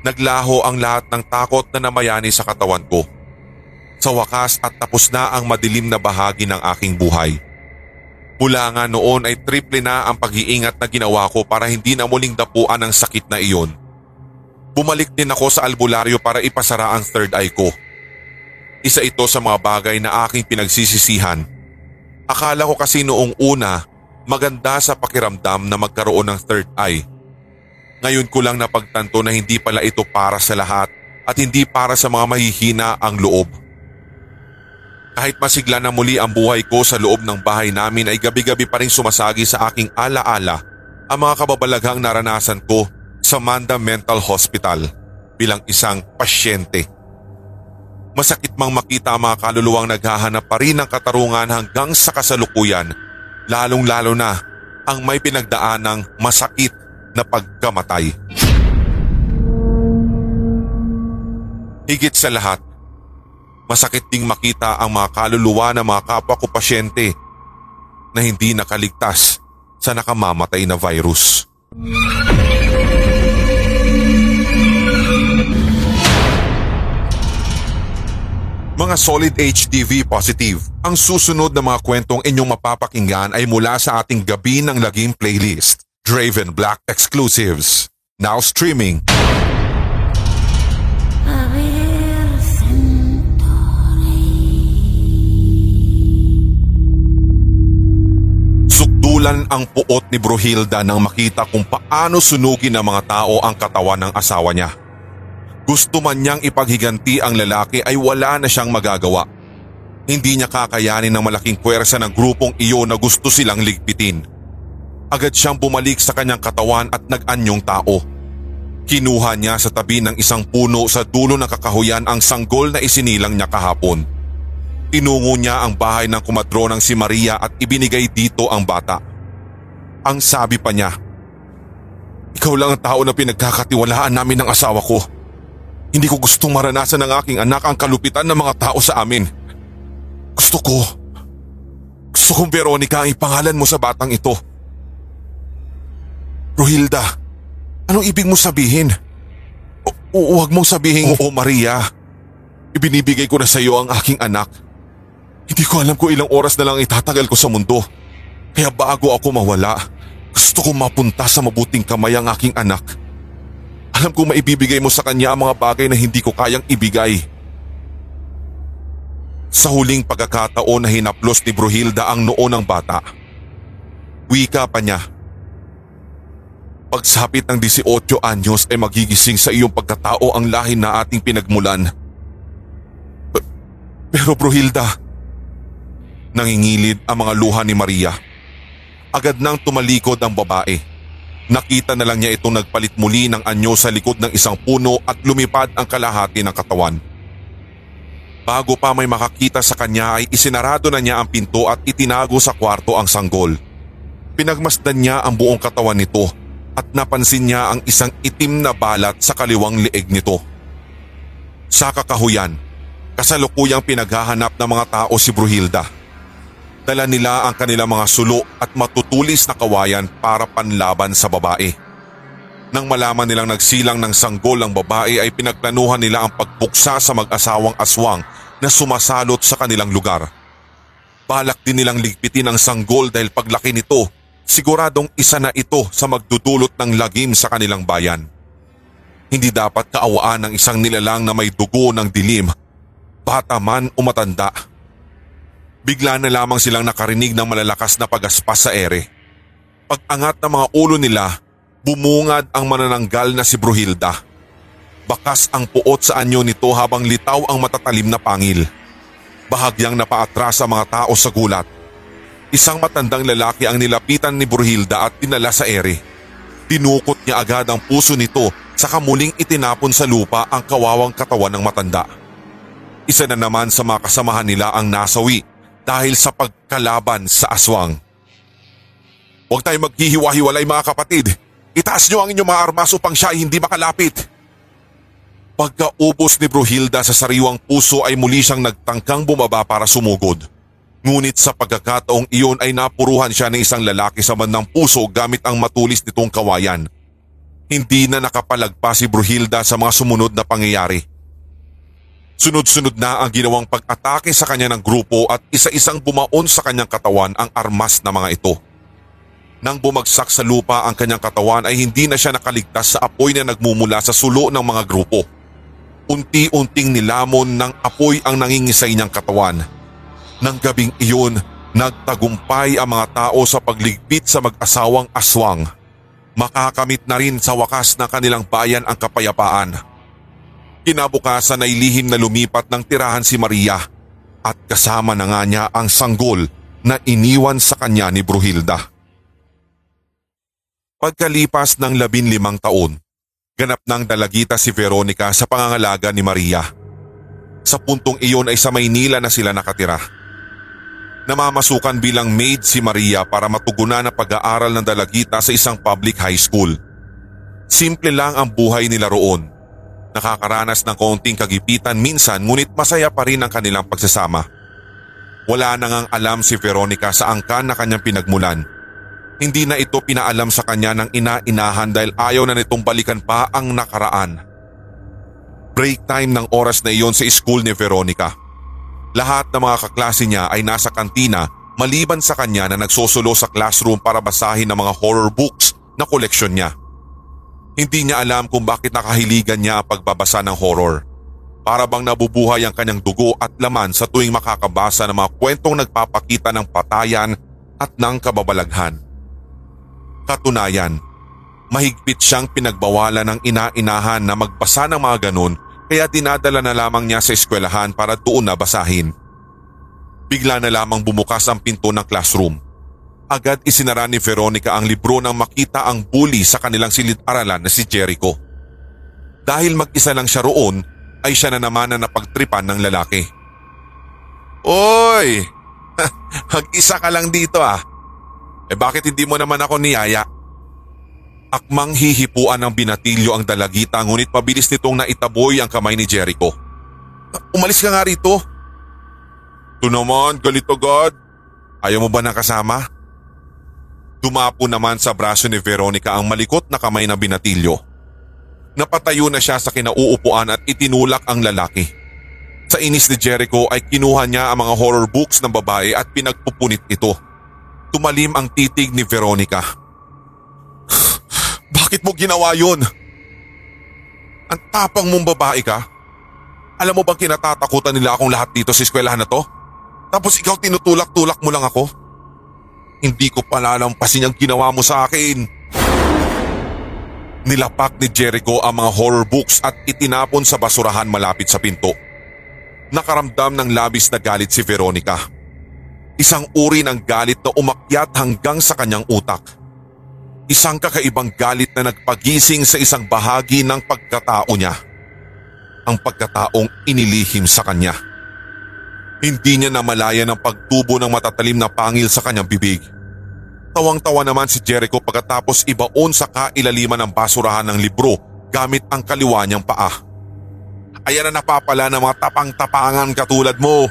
naglaho ang lahat ng takot na namayani sa katawan ko. Sa wakas at tapos na ang madilim na bahagi ng aking buhay. Mula nga noon ay triple na ang pag-iingat na ginawa ko para hindi na muling dapuan ang sakit na iyon. Bumalik din ako sa albularyo para ipasara ang third eye ko. Isa ito sa mga bagay na aking pinagsisisihan. Akala ko kasi noong una maganda sa pakiramdam na magkaroon ng third eye. Ngayon ko lang napagtanto na hindi pala ito para sa lahat at hindi para sa mga mahihina ang loob. Kahit masigla na muli ang buhay ko sa loob ng bahay namin ay gabi-gabi pa rin sumasagi sa aking alaala ang mga kababalaghang naranasan ko sa Manda Mental Hospital bilang isang pasyente. Masakit mang makita ang mga kaluluwang naghahanap pa rin ng katarungan hanggang sa kasalukuyan, lalong-lalo na ang may pinagdaanang masakit na pagkamatay. Higit sa lahat, Masakit ding makita ang mga kaluluwa ng mga kapwa ko pasyente na hindi nakaligtas sa nakamamatay na virus. Mga solid HDV positive, ang susunod na mga kwentong inyong mapapakinggan ay mula sa ating gabi ng laging playlist, Draven Black Exclusives. Now streaming. Sukdulan ang puot ni Bruhilda nang makita kung paano sunugin ng mga tao ang katawan ng asawa niya. Gusto man niyang ipaghiganti ang lalaki ay wala na siyang magagawa. Hindi niya kakayanin ng malaking puwersa ng grupong iyon na gusto silang ligpitin. Agad siyang bumalik sa kanyang katawan at nag-anyong tao. Kinuha niya sa tabi ng isang puno sa dulo ng kakahuyan ang sanggol na isinilang niya kahapon. Tinungo niya ang bahay ng kumadronang si Maria at ibinigay dito ang bata. Ang sabi pa niya, Ikaw lang ang tao na pinagkakatiwalaan namin ng asawa ko. Hindi ko gustong maranasan ng aking anak ang kalupitan ng mga tao sa amin. Gusto ko, gusto kong Veronica ang ipangalan mo sa batang ito. Rohilda, anong ibig mo sabihin? O, huwag mong sabihin, Oo Maria, ibinibigay ko na sa iyo ang aking anak. Hindi ko alam kung ilang oras na lang itatagal ko sa mundo. Kaya bago ako mawala, gusto kong mapunta sa mabuting kamay ang aking anak. Alam kong maibibigay mo sa kanya ang mga bagay na hindi ko kayang ibigay. Sa huling pagkakataon na hinaplos ni Bruhilda ang noo ng bata, wika pa niya. Pagsapit ng 18 anyos ay magigising sa iyong pagkatao ang lahi na ating pinagmulan. Pero Bruhilda, Nangingilid ang mga luha ni Maria. Agad nang tumalikod ang babae. Nakita na lang niya itong nagpalit muli ng anyo sa likod ng isang puno at lumipad ang kalahati ng katawan. Bago pa may makakita sa kanya ay isinarado na niya ang pinto at itinago sa kwarto ang sanggol. Pinagmasdan niya ang buong katawan nito at napansin niya ang isang itim na balat sa kaliwang leeg nito. Sa kakahuyan, kasalukuyang pinaghahanap ng mga tao si Bruhilda. Dala nila ang kanilang mga sulo at matutulis na kawayan para panlaban sa babae. Nang malaman nilang nagsilang ng sanggol ang babae ay pinagplanuhan nila ang pagpuksa sa mag-asawang aswang na sumasalot sa kanilang lugar. Balak din nilang ligpitin ang sanggol dahil paglaki nito, siguradong isa na ito sa magdudulot ng lagim sa kanilang bayan. Hindi dapat kaawaan ng isang nilalang na may dugo ng dilim, bata man o matanda. Bigla na lamang silang nakarinig ng malalakas na pagaspas sa ere. Pag-angat ng mga ulo nila, bumungad ang manananggal na si Bruhilda. Bakas ang puot sa anyo nito habang litaw ang matatalim na pangil. Bahagyang napaatras ang mga tao sa gulat. Isang matandang lalaki ang nilapitan ni Bruhilda at dinala sa ere. Dinukot niya agad ang puso nito saka muling itinapon sa lupa ang kawawang katawan ng matanda. Isa na naman sa mga kasamahan nila ang nasawi dahil sa pagkalaban sa aswang. Huwag tayo maghihiwa-hiwalay mga kapatid. Itaas niyo ang inyong mga armas upang siya ay hindi makalapit. Pagkaubos ni Bruhilda sa sariwang puso ay muli siyang nagtangkang bumaba para sumugod. Ngunit sa pagkakataong iyon ay napuruhan siya ng isang lalaki sa bandang puso gamit ang matulis nitong kawayan. Hindi na nakapalagpa si Bruhilda sa mga sumunod na pangyayari. Sunod-sunod na ang ginawang pag-atake sa kanya ng grupo at isa-isang bumaon sa kanyang katawan ang armas na mga ito. Nang bumagsak sa lupa ang kanyang katawan ay hindi na siya nakaligtas sa apoy na nagmumula sa sulo ng mga grupo. Unti-unting nilamon ng apoy ang nangingisay niyang katawan. Nang gabing iyon, nagtagumpay ang mga tao sa pagligpit sa mag-asawang aswang. Makakamit na rin sa wakas ng kanilang bayan ang kapayapaan. Kinabukasan ay lihim na lumipat ng tirahan si Maria at kasama na nga niya ang sanggol na iniwan sa kanya ni Bruhilda. Pagkalipas ng labinlimang taon, ganap ng dalagita si Veronica sa pangangalaga ni Maria. Sa puntong iyon ay sa Maynila na sila nakatira. Namamasukan bilang maid si Maria para matugunan ang pag-aaral ng dalagita sa isang public high school. Simple lang ang buhay nila roon. Nakakaranas ng konting kagipitan minsan ngunit masaya pa rin ang kanilang pagsasama. Wala nang ang alam si Veronica sa angkan na kanyang pinagmulan. Hindi na ito pinaalam sa kanya ng ina-inahan dahil ayaw na nitong balikan pa ang nakaraan. Break time ng oras na iyon sa school ni Veronica. Lahat ng mga kaklase niya ay nasa kantina maliban sa kanya na nagsusulo sa classroom para basahin ng mga horror books na koleksyon niya. Hindi niya alam kung bakit nakahiligan niya ang pagbabasa ng horror. Para bang nabubuhay ang kanyang dugo at laman sa tuwing makakabasa ng mga kwentong nagpapakita ng patayan at ng kababalaghan. Katunayan, mahigpit siyang pinagbawalan ng ina-inahan na magbasa ng mga ganun kaya dinadala na lamang niya sa eskwelahan para doon na basahin. Bigla na lamang bumukas ang pinto ng classroom. Agad isinara ni Veronica ang libro nang makita ang bully sa kanilang silid-aralan na si Jericho. Dahil mag-isa lang siya roon, ay siya na naman na napagtripan ng lalaki. Oy! Mag-isa ka lang dito ah. Eh bakit hindi mo naman ako niyaya? Akmang hihipuan ng binatilyo ang dalagita ngunit pabilis nitong naitaboy ang kamay ni Jericho. Umalis ka nga rito. Ito naman, galit agad. Ayaw mo ba ng kasama? Dumapo naman sa braso ni Veronica ang malikot na kamay ng binatilyo. Napatayo na siya sa kinauupuan at itinulak ang lalaki. Sa inis ni Jericho ay kinuha niya ang mga horror books ng babae at pinagpupunit ito. Tumalim ang titig ni Veronica. Bakit mo ginawa yun? Ang tapang mong babae ka? Alam mo bang kinatatakutan nila akong lahat dito sa eskwelahan na to? Tapos ikaw tinutulak-tulak mo lang ako? Hindi ko palalampasin ang ginawa mo sa akin. Nilapak ni Jericho ang mga horror books at itinapon sa basurahan malapit sa pinto. Nakaramdam ng labis na galit si Veronica. Isang uri ng galit na umakyat hanggang sa kanyang utak. Isang kakaibang galit na nagpagising sa isang bahagi ng pagkatao niya. Ang pagkataong inilihim sa kanya. Hindi niya namalayan ang pagtubo ng matatalim na pangil sa kanyang bibig. Tawang-tawa naman si Jericho pagkatapos ibaon sa kailaliman ng basurahan ng libro gamit ang kaliwa niyang paa. Ayan na napapala ng mga tapang-tapangan katulad mo.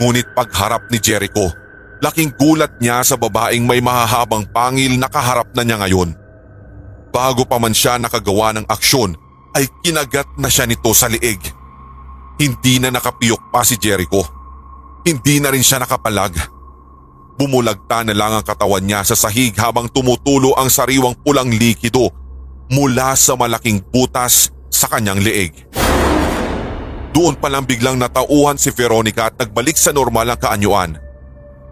Ngunit pagharap ni Jericho, laking gulat niya sa babaeng may mahahabang pangil na kaharap na niya ngayon. Bago pa man siya nakagawa ng aksyon ay kinagat na siya nito sa liig. Hindi na nakapiyok pa si Jericho. Hindi na rin siya nakapalag. Bumulagta na lang ang katawan niya sa sahig habang tumutulo ang sariwang pulang likido mula sa malaking butas sa kanyang leeg. Doon pa lang biglang natauhan si Veronica at nagbalik sa normal ang kaanyuan.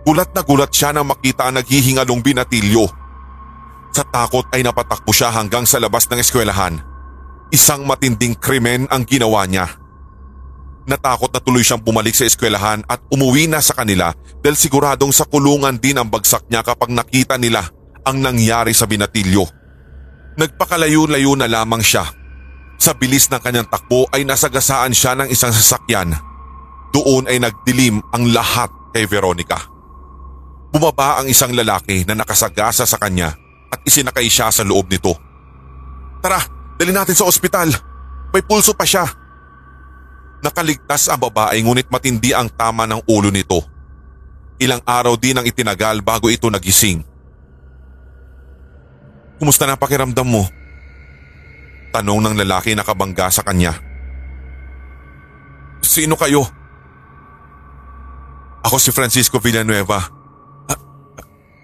Gulat na gulat siya nang makita ang naghihingalong binatilyo. Sa takot ay napatakbo siya hanggang sa labas ng eskwelahan. Isang matinding krimen ang ginawa niya. Natakot na tuloy siyang bumalik sa eskwelahan at umuwi na sa kanila dahil siguradong sa kulungan din ang bagsak niya kapag nakita nila ang nangyari sa binatilyo. Nagpakalayo-layo na lamang siya sa bilis ng kanyang takbo ay nasagasaan siya ng isang sasakyan. Doon ay nagdilim ang lahat kay Veronica. Bumaba ang isang lalaki na nakasagasa sa kanya at isinakay siya sa loob nito. Tara, dali natin sa ospital. May pulso pa siya. Nakaligtas ang babae ngunit matindi ang tama ng ulo nito. Ilang araw din ang itinagal bago ito nagising. Kumusta na pakiramdam mo? Tanong ng lalaki na kabangga sa kanya. Sino kayo? Ako si Francisco Villanueva.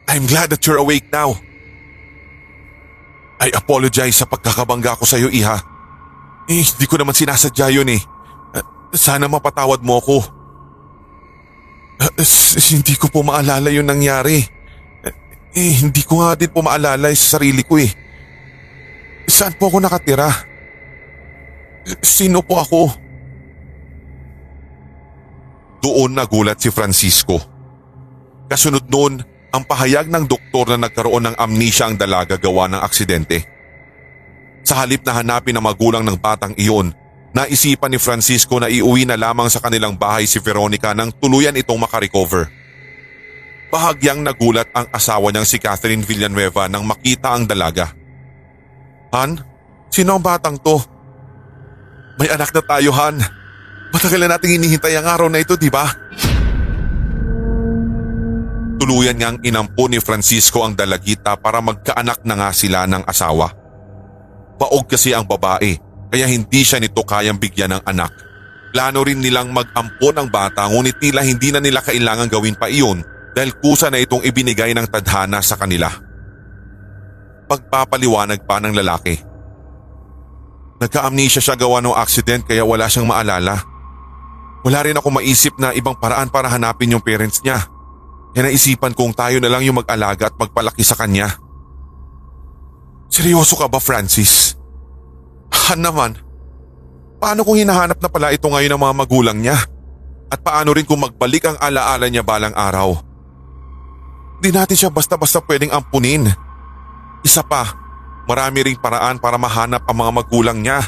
I'm glad that you're awake now. I apologize sa pagkakabangga ko sa iyo, Iha. Eh, hindi ko naman sinasadya yun eh. Uh, sana mapatawad mo ako. Uh, hindi ko po maalala yung nangyari. Eh, hindi ko nga din po maalala sa sarili ko eh. Saan po ako nakatira? Sino po ako? Doon nagulat si Francisco. Kasunod noon, ang pahayag ng doktor na nagkaroon ng amnesia ang dalaga gawa ng aksidente. Sa halip na hanapin ang magulang ng batang iyon, naisipan ni Francisco na iuwi na lamang sa kanilang bahay si Veronica nang tuluyan itong makarecover. Bahagyang nagulat ang asawa niyang si Catherine Villanueva nang makita ang dalaga. Han, sino ang batang to? May anak na tayo, Han. Matagal na nating hinihintay ang araw na ito, di ba? Tuluyan ngang inampo ni Francisco ang dalagita para magkaanak na nga sila ng asawa. Paog kasi ang babae kaya hindi siya nito kayang bigyan ng anak. Plano rin nilang mag-ampon ang bata ngunit nila hindi na nila kailangan gawin pa iyon dahil kusa na itong ibinigay ng tadhana sa kanila pagpapaliwanag pa ng lalaki. Nagka-amnesia siya gawa ng accident kaya wala siyang maalala. Wala rin ako maisip na ibang paraan para hanapin yung parents niya. Kaya naisipan kong tayo na lang yung mag-alaga at magpalaki sa kanya. Seryoso ka ba Francis? Han naman. Paano kung hinahanap na pala ito ngayon ng mga magulang niya? At paano rin kung magbalik ang alaala niya balang araw? Di natin siya basta-basta pwedeng ampunin. Isa pa, marami ring paraan para mahanap ang mga magulang niya.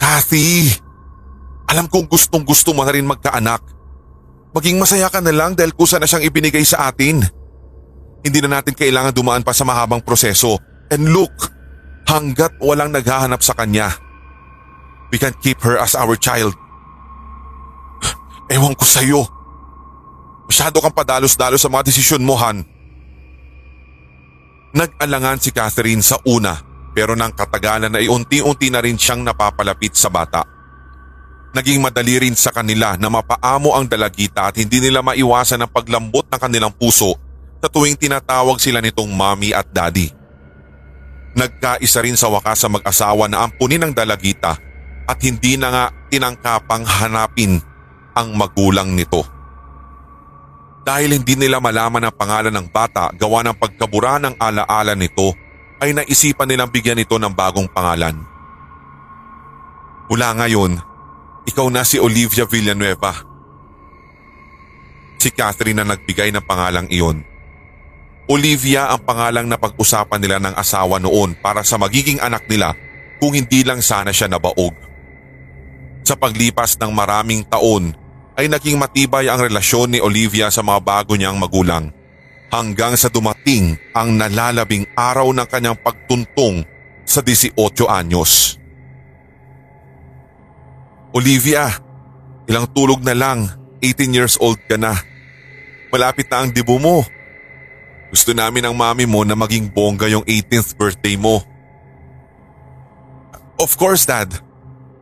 Kathy, alam kong gustong gusto mo na rin magkaanak. Maging masaya ka na lang dahil kusa na siyang ibinigay sa atin. Hindi na natin kailangan dumaan pa sa mahabang proseso. And look, hanggat walang naghahanap sa kanya, we can keep her as our child. Ewan ko sa'yo. Masyado kang padalos-dalos sa mga desisyon mo, Han. Nag-alangan si Catherine sa una pero nang katagalan ay unti-unti na rin siyang napapalapit sa bata. Naging madali rin sa kanila na mapaamo ang dalagita at hindi nila maiwasan ang paglambot ng kanilang puso sa tuwing tinatawag sila nitong mommy at daddy. Nagkaisa rin sa wakas sa mag-asawa na ampunin ang dalagita at hindi na nga tinangkapang hanapin ang magulang nito. Dahil hindi nila malaman ang pangalan ng bata gawa ng pagkabura ng alaala nito ay naisipan nilang bigyan ito ng bagong pangalan. Mula ngayon, ikaw na si Olivia Villanueva. si Catherine na nagbigay ng pangalang iyon. Olivia ang pangalang na pag-usapan nila ng asawa noon para sa magiging anak nila kung hindi lang sana siya nabaog. Sa paglipas ng maraming taon ay naging matibay ang relasyon ni Olivia sa mga bago niyang magulang hanggang sa dumating ang nalalabing araw ng kanyang pagtuntong sa 18 anyos. Olivia, ilang tulog na lang, 18 years old ka na. Malapit na ang dibo mo. Gusto namin ng mami mo na maging bongga yung 18th birthday mo. Of course, Dad.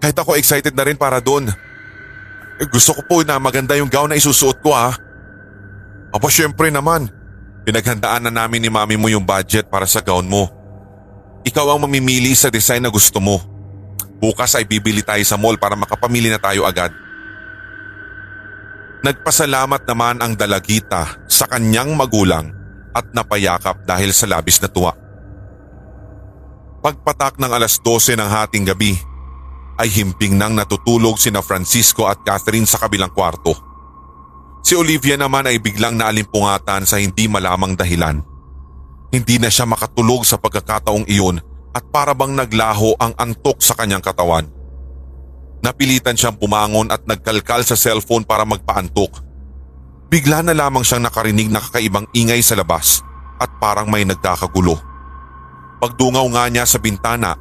Kahit ako excited na rin para doon. Eh, gusto ko po na maganda yung gown na isusuot ko ha. Aba syempre naman, pinaghandaan na namin ni mami mo yung budget para sa gown mo. Ikaw ang mamimili sa design na gusto mo. Bukas ay bibili tayo sa mall para makapamili na tayo agad. Nagpasalamat naman ang dalagita sa kanyang magulang at napayakap dahil sa labis na tuwa. Pagpatak ng alas 12 ng hating gabi ay himping nang natutulog sina Francisco at Catherine sa kabilang kwarto. Si Olivia naman ay biglang naalimpungatan sa hindi malamang dahilan. Hindi na siya makatulog sa pagkakataong iyon at para naglaho ang antok sa kanyang katawan. Napilitan siyang pumangon at nagkalkal sa cellphone para magpaantok. Bigla na lamang siyang nakarinig na kakaibang ingay sa labas at parang may nagkakagulo. Pagdungaw nga niya sa bintana,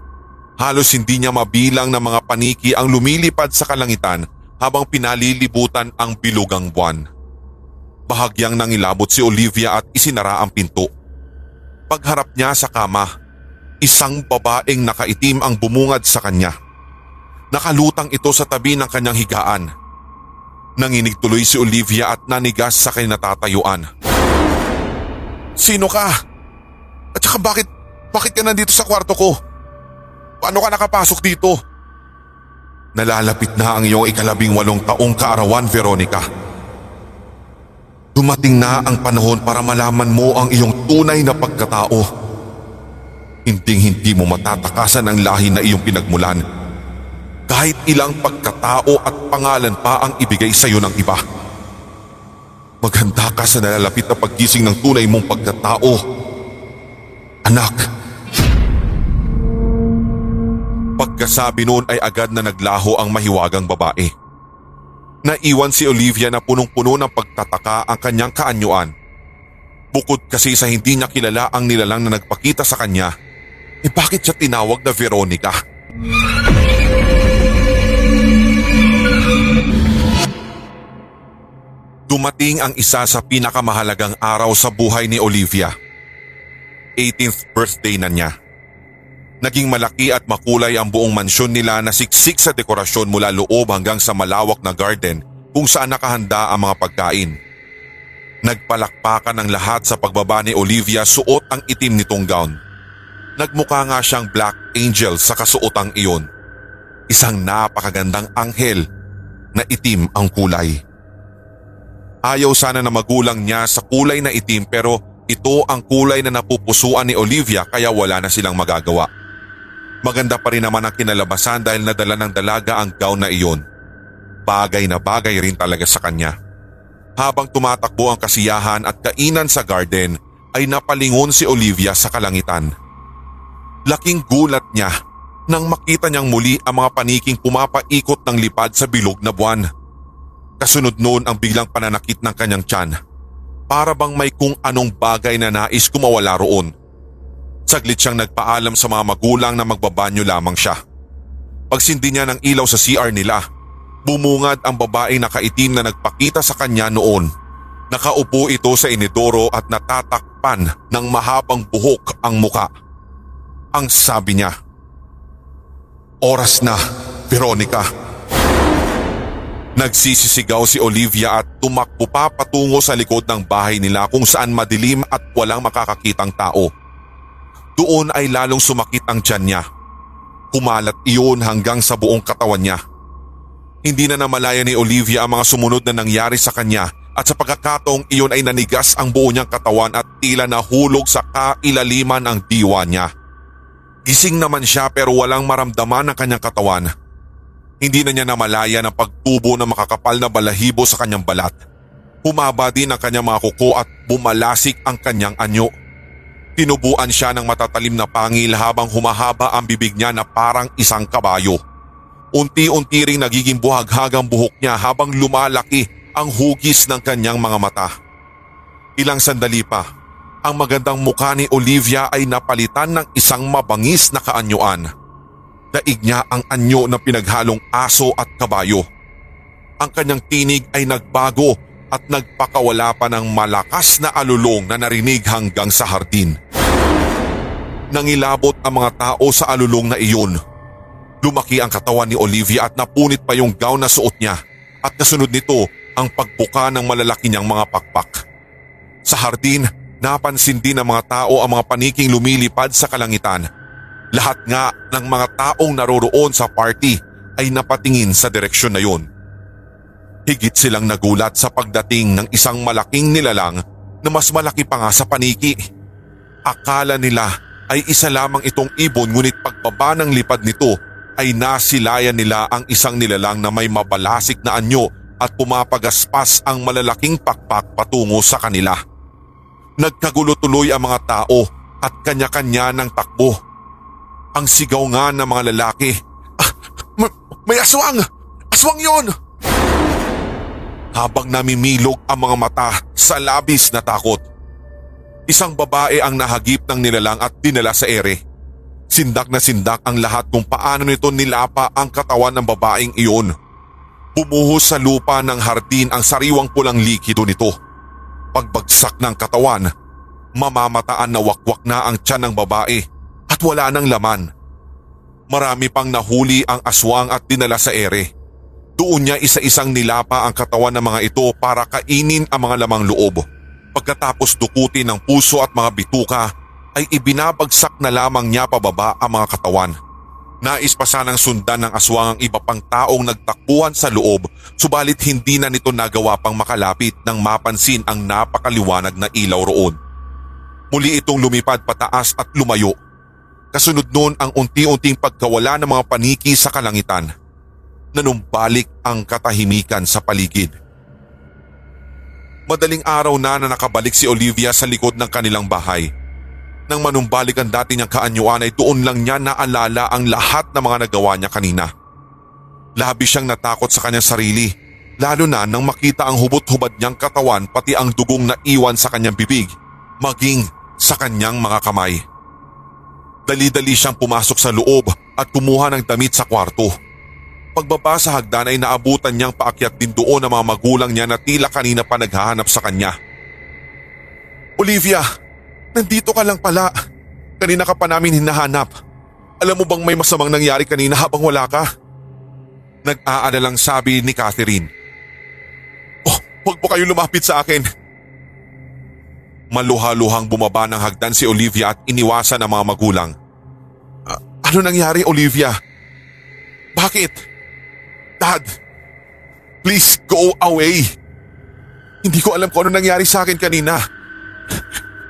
halos hindi niya mabilang na mga paniki ang lumilipad sa kalangitan habang pinalilibutan ang bilugang buwan. Bahagyang nangilabot si Olivia at isinara ang pinto. Pagharap niya sa kama, isang babaeng nakaitim ang bumungad sa kanya. Nakalutang ito sa tabi ng kanyang higaan. Nanginig tuloy si Olivia at nanigas sa kinatatayuan. Sino ka? At saka bakit, bakit ka nandito sa kwarto ko? Paano ka nakapasok dito? Nalalapit na ang iyong ikalabing walong taong kaarawan, Veronica. Dumating na ang panahon para malaman mo ang iyong tunay na pagkatao. Hinding-hindi mo matatakasan ang lahi na iyong pinagmulan kahit ilang pagkatao at pangalan pa ang ibigay sa iyo ng iba. Maganda ka sa nalalapit na paggising ng tunay mong pagkatao. Anak. Pagkasabi noon ay agad na naglaho ang mahiwagang babae. Naiwan si Olivia na punong-puno ng pagtataka ang kanyang kaanyuan. Bukod kasi sa hindi niya kilala ang nilalang na nagpakita sa kanya, eh bakit siya tinawag na Veronica? Dumating ang isa sa pinakamahalagang araw sa buhay ni Olivia. 18th birthday na niya. Naging malaki at makulay ang buong mansyon nila na siksik sa dekorasyon mula loob hanggang sa malawak na garden kung saan nakahanda ang mga pagkain. Nagpalakpakan ng lahat sa pagbaba ni Olivia suot ang itim nitong gown. Nagmukha nga siyang black angel sa kasuotang iyon. Isang napakagandang anghel na itim ang kulay. Ayaw sana na magulang niya sa kulay na itim pero ito ang kulay na napupusuan ni Olivia kaya wala na silang magagawa. Maganda pa rin naman ang kinalabasan dahil nadala ng dalaga ang gown na iyon. Bagay na bagay rin talaga sa kanya. Habang tumatakbo ang kasiyahan at kainan sa garden ay napalingon si Olivia sa kalangitan. Laking gulat niya nang makita niyang muli ang mga paniking pumapaikot ng lipad sa bilog na buwan. Kasunod noon ang biglang pananakit ng kanyang tiyan. Para bang may kung anong bagay na nais kumawala roon. Saglit siyang nagpaalam sa mga magulang na magbabanyo lamang siya. Pagsindi niya ng ilaw sa CR nila, bumungad ang babaeng nakaitim na nagpakita sa kanya noon. Nakaupo ito sa inidoro at natatakpan ng mahabang buhok ang muka. Ang sabi niya, Oras na, Veronica. Nagsisisigaw si Olivia at tumakbo pa patungo sa likod ng bahay nila kung saan madilim at walang makakakitang tao. Doon ay lalong sumakit ang tiyan niya. Kumalat iyon hanggang sa buong katawan niya. Hindi na namalaya ni Olivia ang mga sumunod na nangyari sa kanya at sa pagkakataong iyon ay nanigas ang buo niyang katawan at tila nahulog sa kailaliman ang diwa niya. Gising naman siya pero walang maramdaman ang kanyang katawan hindi na niya namalaya ng pagtubo ng makakapal na balahibo sa kanyang balat. Humaba din ang kanyang mga kuko at bumalasik ang kanyang anyo. Tinubuan siya ng matatalim na pangil habang humahaba ang bibig niya na parang isang kabayo. Unti-unti ring nagiging buhaghag ang buhok niya habang lumalaki ang hugis ng kanyang mga mata. Ilang sandali pa, ang magandang mukha ni Olivia ay napalitan ng isang mabangis na kaanyuan. Daig niya ang anyo na pinaghalong aso at kabayo. Ang kanyang tinig ay nagbago at nagpakawala pa ng malakas na alulong na narinig hanggang sa hardin. Nangilabot ang mga tao sa alulong na iyon. Lumaki ang katawan ni Olivia at napunit pa yung gown na suot niya at kasunod nito ang pagbuka ng malalaki niyang mga pakpak. Sa hardin, napansin din ng mga tao ang mga paniking lumilipad sa kalangitan. Lahat nga ng mga taong naroroon sa party ay napatingin sa direksyon na yon. Higit silang nagulat sa pagdating ng isang malaking nilalang na mas malaki pa nga sa paniki. Akala nila ay isa lamang itong ibon ngunit pagbaba ng lipad nito ay nasilayan nila ang isang nilalang na may mabalasik na anyo at pumapagaspas ang malalaking pakpak patungo sa kanila. Nagkagulo tuloy ang mga tao at kanya-kanya ng takbo. Ang sigaw nga ng mga lalaki, ah, may aswang! Aswang yon! Habang namimilog ang mga mata sa labis na takot. Isang babae ang nahagip ng nilalang at dinala sa ere. Sindak na sindak ang lahat kung paano nito nilapa ang katawan ng babaeng iyon. Bumuhos sa lupa ng hardin ang sariwang pulang likido nito. Pagbagsak ng katawan, mamamataan na wakwak na ang tiyan ng babae at wala ng laman. Marami pang nahuli ang aswang at dinala sa ere. Doon niya isa-isang nilapa ang katawan ng mga ito para kainin ang mga lamang loob. Pagkatapos dukutin ng puso at mga bituka ay ibinabagsak na lamang niya pababa ang mga katawan. Nais pa sanang sundan ng aswang ang iba pang taong nagtakbuhan sa loob subalit hindi na nito nagawa pang makalapit nang mapansin ang napakaliwanag na ilaw roon. Muli itong lumipad pataas at lumayo. Kasunod noon ang unti-unting pagkawala ng mga paniki sa kalangitan. Nanumbalik ang katahimikan sa paligid. Madaling araw na na nakabalik si Olivia sa likod ng kanilang bahay. Nang manumbalik dati niyang kaanyuan ay doon lang niya naalala ang lahat ng mga nagawa niya kanina. Labi siyang natakot sa kanyang sarili, lalo na nang makita ang hubot-hubad niyang katawan pati ang dugong na iwan sa kanyang bibig, maging sa kanyang mga kamay. Dali-dali siyang pumasok sa loob at kumuha ng damit sa kwarto. Pagbaba sa hagdan ay naabutan niyang paakyat din doon ang mga magulang niya na tila kanina pa naghahanap sa kanya. Olivia! Nandito ka lang pala. Kanina ka pa namin hinahanap. Alam mo bang may masamang nangyari kanina habang wala ka? Nag-aalalang sabi ni Catherine. Oh, huwag po kayo lumapit sa akin. Maluha-luhang bumaba ng hagdan si Olivia at iniwasan ang mga magulang. Uh, ano nangyari Olivia? Bakit? Dad, please go away. Hindi ko alam kung ano nangyari sa akin kanina.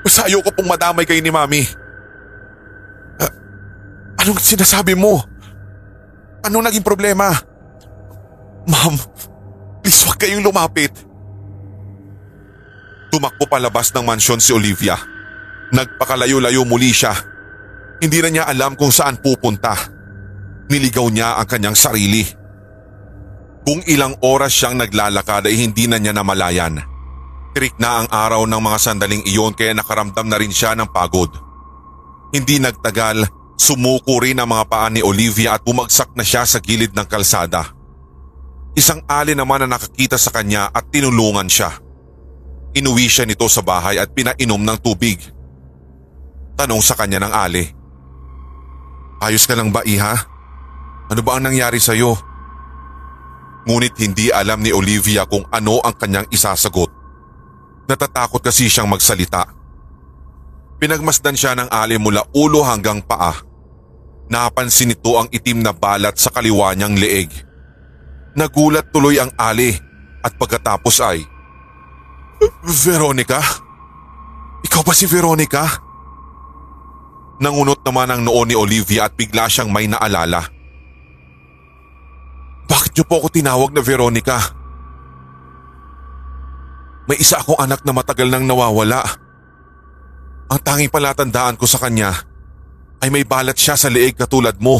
Basta ayoko pong madamay kayo ni Mami. Uh, anong sinasabi mo? Anong naging problema? Ma'am, please wag kayong lumapit. Tumakbo palabas ng mansyon si Olivia. Nagpakalayo-layo muli siya. Hindi na niya alam kung saan pupunta. Niligaw niya ang kanyang sarili. Kung ilang oras siyang naglalakad ay hindi na niya namalayan. Tirik na ang araw ng mga sandaling iyon kaya nakaramdam na rin siya ng pagod. Hindi nagtagal, sumuko rin ang mga paa ni Olivia at bumagsak na siya sa gilid ng kalsada. Isang ali naman na nakakita sa kanya at tinulungan siya. Inuwi siya nito sa bahay at pinainom ng tubig. Tanong sa kanya ng ali. Ayos ka lang ba iha? Ano ba ang nangyari sa iyo? Ngunit hindi alam ni Olivia kung ano ang kanyang isasagot. Natatakot kasi siyang magsalita. Pinagmasdan siya ng ali mula ulo hanggang paa. Napansin nito ang itim na balat sa kaliwa niyang leeg. Nagulat tuloy ang ali at pagkatapos ay, Veronica? Ikaw ba si Veronica? Nangunot naman ang noo ni Olivia at bigla siyang may naalala. Bakit niyo po ako tinawag na Veronica? May isa akong anak na matagal nang nawawala. Ang tanging palatandaan ko sa kanya ay may balat siya sa leeg katulad mo.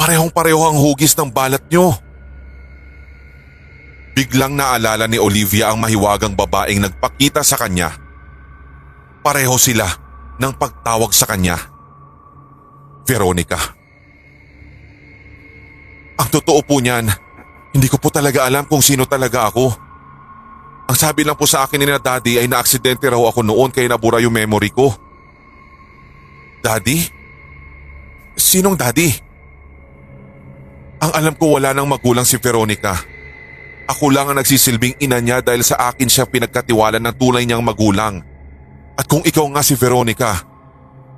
Parehong pareho ang hugis ng balat nyo. Biglang naalala ni Olivia ang mahiwagang babaeng nagpakita sa kanya. Pareho sila ng pagtawag sa kanya. Veronica. Ang totoo po niyan, hindi ko po talaga alam kung sino talaga ako. Ang sabi lang po sa akin ni na daddy ay na-aksidente raw ako noon kaya nabura yung memory ko. Daddy? Sinong daddy? Ang alam ko wala nang magulang si Veronica. Ako lang ang nagsisilbing ina niya dahil sa akin siya pinagkatiwala ng tunay niyang magulang. At kung ikaw nga si Veronica,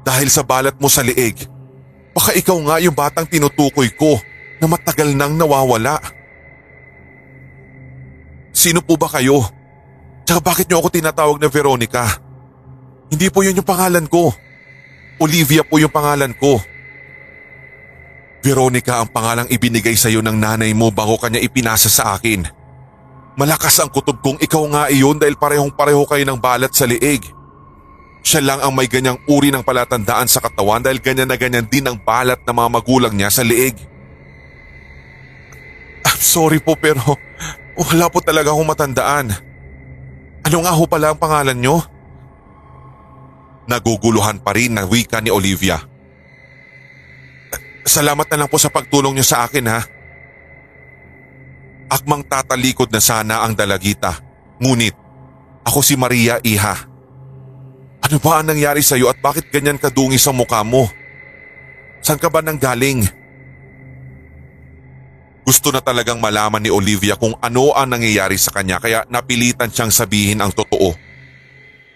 dahil sa balat mo sa liig, baka ikaw nga yung batang tinutukoy ko na matagal nang nawawala. Sino po ba kayo? Tsaka bakit niyo ako tinatawag na Veronica? Hindi po yun yung pangalan ko. Olivia po yung pangalan ko. Veronica ang pangalang ibinigay sa iyo ng nanay mo bago kanya ipinasa sa akin. Malakas ang kutob kong ikaw nga iyon dahil parehong pareho kayo ng balat sa liig. Siya lang ang may ganyang uri ng palatandaan sa katawan dahil ganyan na ganyan din ang balat ng mga magulang niya sa liig. I'm sorry po pero wala po talaga akong matandaan. Ano nga ho pala ang pangalan niyo? Naguguluhan pa rin na wika ni Olivia. Salamat na lang po sa pagtulong niyo sa akin ha. Akmang tatalikod na sana ang dalagita. Ngunit, ako si Maria Iha. Ano ba ang nangyari sa iyo at bakit ganyan kadungi sa mukha mo? San ka ba nang galing? Gusto na talagang malaman ni Olivia kung ano ang nangyayari sa kanya kaya napilitan siyang sabihin ang totoo.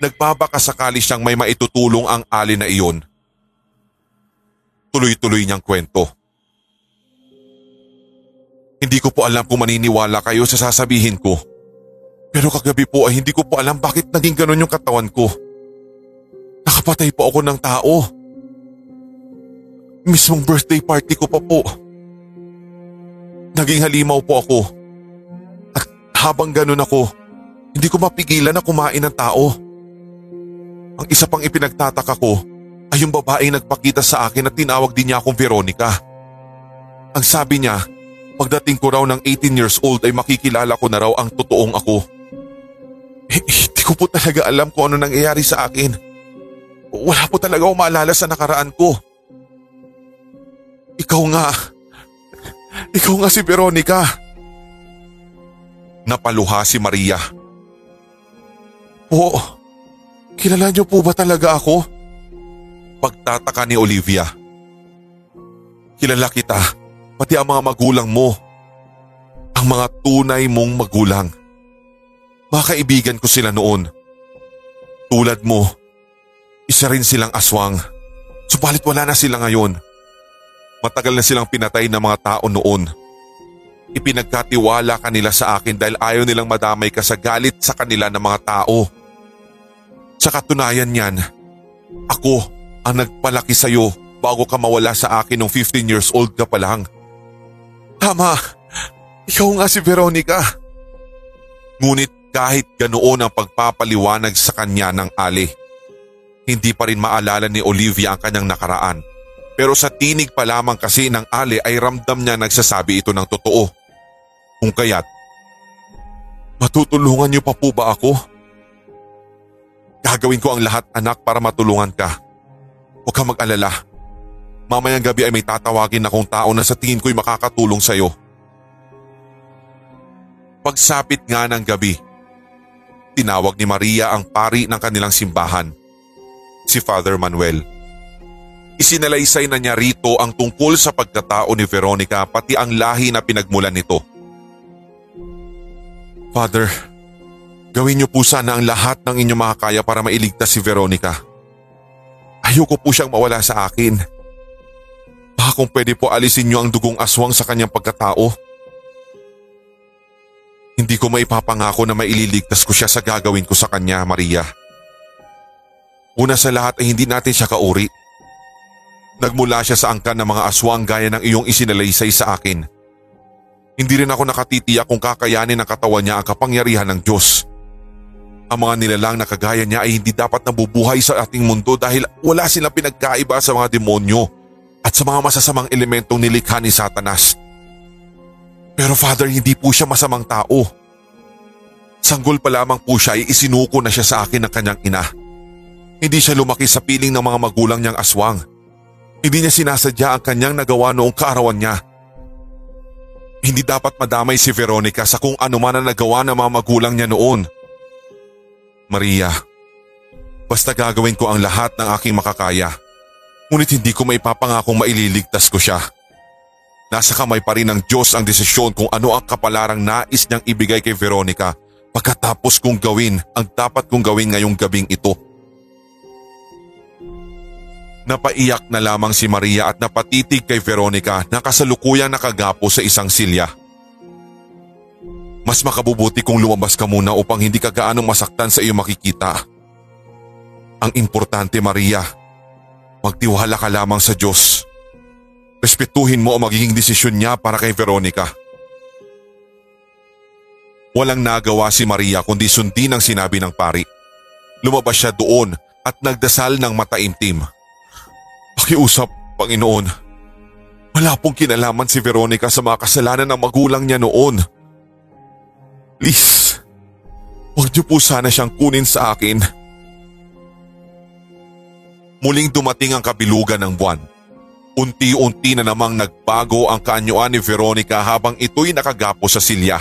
Nagbabaka sakali siyang may maitutulong ang ali na iyon tuloy-tuloy niyang kwento. Hindi ko po alam kung maniniwala kayo sa sasabihin ko. Pero kagabi po ay hindi ko po alam bakit naging ganun yung katawan ko. Nakapatay po ako ng tao. Mismong birthday party ko pa po. Naging halimaw po ako. At habang ganun ako, hindi ko mapigilan na kumain ng tao. Ang isa pang ipinagtataka ko, ay yung babae nagpakita sa akin at tinawag din niya akong Veronica. Ang sabi niya, pagdating ko raw ng 18 years old ay makikilala ko na raw ang totoong ako. Eh, hindi ko po talaga alam kung ano nangyayari sa akin. Wala po talaga akong maalala sa nakaraan ko. Ikaw nga. Ikaw nga si Veronica. Napaluha si Maria. Po, kilala niyo po ba talaga ako? pagtataka ni Olivia. Kilala kita, pati ang mga magulang mo. Ang mga tunay mong magulang. Mga kaibigan ko sila noon. Tulad mo, isa rin silang aswang. Subalit wala na sila ngayon. Matagal na silang pinatay ng mga tao noon. Ipinagkatiwala kanila sa akin dahil ayaw nilang madamay ka sa galit sa kanila ng mga tao. Sa katunayan niyan, ako ang nagpalaki sa iyo bago ka mawala sa akin nung 15 years old ka pa lang. Tama, ikaw nga si Veronica. Ngunit kahit ganoon ang pagpapaliwanag sa kanya ng Ali, hindi pa rin maalala ni Olivia ang kanyang nakaraan. Pero sa tinig pa lamang kasi ng Ali ay ramdam niya nagsasabi ito ng totoo. Kung kaya't, matutulungan niyo pa po ba ako? Gagawin ko ang lahat anak para matulungan ka. Huwag kang mag-alala. Mamayang gabi ay may tatawagin akong tao na sa tingin ko'y makakatulong sa'yo. Pagsapit nga ng gabi, tinawag ni Maria ang pari ng kanilang simbahan, si Father Manuel. Isinalaysay na niya rito ang tungkol sa pagkatao ni Veronica pati ang lahi na pinagmulan nito. Father, gawin niyo po sana ang lahat ng inyong makakaya para mailigtas si Veronica. Ayoko po siyang mawala sa akin. Baka kung pwede po alisin niyo ang dugong aswang sa kanyang pagkatao. Hindi ko maipapangako na maililigtas ko siya sa gagawin ko sa kanya, Maria. Una sa lahat ay hindi natin siya kauri. Nagmula siya sa angkan ng mga aswang gaya ng iyong isinalaysay sa akin. Hindi rin ako nakatitiyak kung kakayanin ng katawan niya ang kapangyarihan ng Diyos. Ang mga nilalang na kagaya niya ay hindi dapat nabubuhay sa ating mundo dahil wala silang pinagkaiba sa mga demonyo at sa mga masasamang elementong nilikha ni Satanas. Pero Father, hindi po siya masamang tao. Sanggol pa lamang po siya ay isinuko na siya sa akin ng kanyang ina. Hindi siya lumaki sa piling ng mga magulang niyang aswang. Hindi niya sinasadya ang kanyang nagawa noong kaarawan niya. Hindi dapat madamay si Veronica sa kung ano man ang nagawa ng mga magulang niya noon. Maria, basta gagawin ko ang lahat ng aking makakaya. Ngunit hindi ko maipapangakong maililigtas ko siya. Nasa kamay pa rin ng Diyos ang desisyon kung ano ang kapalarang nais niyang ibigay kay Veronica pagkatapos kong gawin ang dapat kong gawin ngayong gabing ito. Napaiyak na lamang si Maria at napatitig kay Veronica na kasalukuyang nakagapo sa isang silya. Mas makabubuti kung lumabas ka muna upang hindi ka gaanong masaktan sa iyong makikita. Ang importante Maria, magtiwala ka lamang sa Diyos. Respetuhin mo ang magiging desisyon niya para kay Veronica. Walang nagawa si Maria kundi sundin ang sinabi ng pari. Lumabas siya doon at nagdasal ng mataimtim. Pakiusap, Panginoon. Wala pong kinalaman si Veronica sa mga kasalanan ng magulang niya noon. Please, huwag niyo po sana siyang kunin sa akin. Muling dumating ang kabilugan ng buwan. Unti-unti na namang nagbago ang kaanyuan ni Veronica habang ito'y nakagapo sa silya.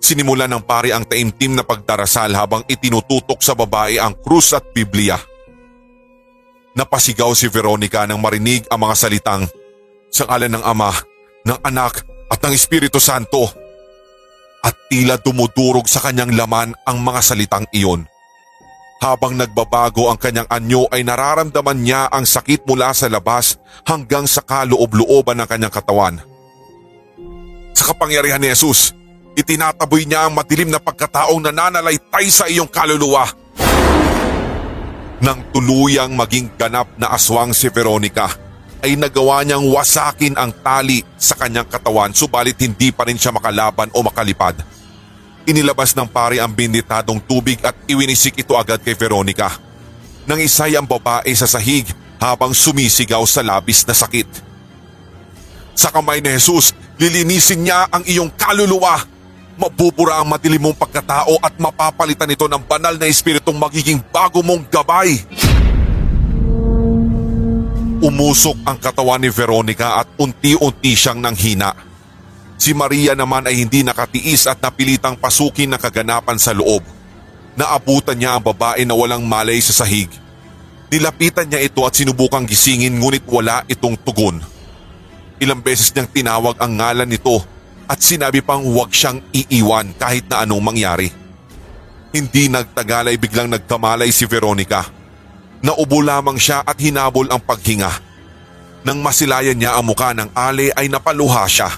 Sinimula ng pari ang taimtim na pagdarasal habang itinututok sa babae ang krus at Biblia. Napasigaw si Veronica nang marinig ang mga salitang sa ngalan ng Ama, ng Anak at ng Espiritu Santo. At tila dumudurog sa kanyang laman ang mga salitang iyon. Habang nagbabago ang kanyang anyo ay nararamdaman niya ang sakit mula sa labas hanggang sa kaloob-looban ng kanyang katawan. Sa kapangyarihan ni Jesus, itinataboy niya ang madilim na pagkataong nananalaytay sa iyong kaluluwa nang tuluyang maging ganap na aswang si Veronica ay nagawa niyang wasakin ang tali sa kanyang katawan subalit hindi pa rin siya makalaban o makalipad. Inilabas ng pari ang binitadong tubig at iwinisik ito agad kay Veronica. Nang isay ang babae sa sahig habang sumisigaw sa labis na sakit. Sa kamay ni Jesus, lilinisin niya ang iyong kaluluwa Mabubura ang madilim mong pagkatao at mapapalitan ito ng banal na espiritong magiging bago mong gabay. Umusok ang katawan ni Veronica at unti-unti siyang nanghina. Si Maria naman ay hindi nakatiis at napilitang pasukin ng kaganapan sa loob. Naabutan niya ang babae na walang malay sa sahig. Nilapitan niya ito at sinubukang gisingin ngunit wala itong tugon. Ilang beses niyang tinawag ang ngalan nito at sinabi pang huwag siyang iiwan kahit na anong mangyari. Hindi nagtagal ay biglang nagkamalay si Veronica. Naubo lamang siya at hinabol ang paghinga. Nang masilayan niya ang muka ng ale ay napaluha siya.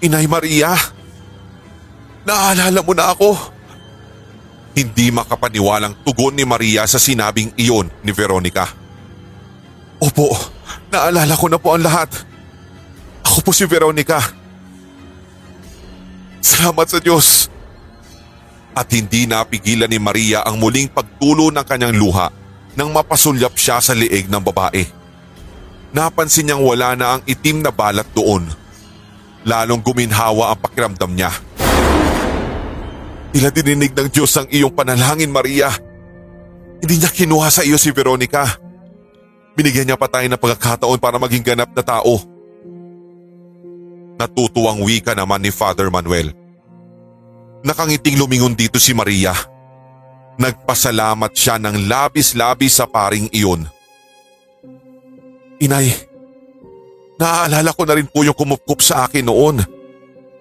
Inay Maria, naalala mo na ako. Hindi makapaniwalang tugon ni Maria sa sinabing iyon ni Veronica. Opo, naalala ko na po ang lahat. Ako po si Veronica. Salamat sa Diyos. At hindi napigilan ni Maria ang muling pagtulo ng kanyang luha nang mapasulyap siya sa liig ng babae. Napansin niyang wala na ang itim na balat doon. Lalong guminhawa ang pakiramdam niya. Tila dininig ng Diyos ang iyong panalangin, Maria. Hindi niya kinuha sa iyo si Veronica. Binigyan niya pa tayo ng pagkakataon para maging ganap na tao. Natutuwang wika naman ni Father Manuel. Nakangiting lumingon dito si Maria. Nagpasalamat siya ng labis-labis sa paring iyon. Inay, naaalala ko na rin po yung kumupkup sa akin noon.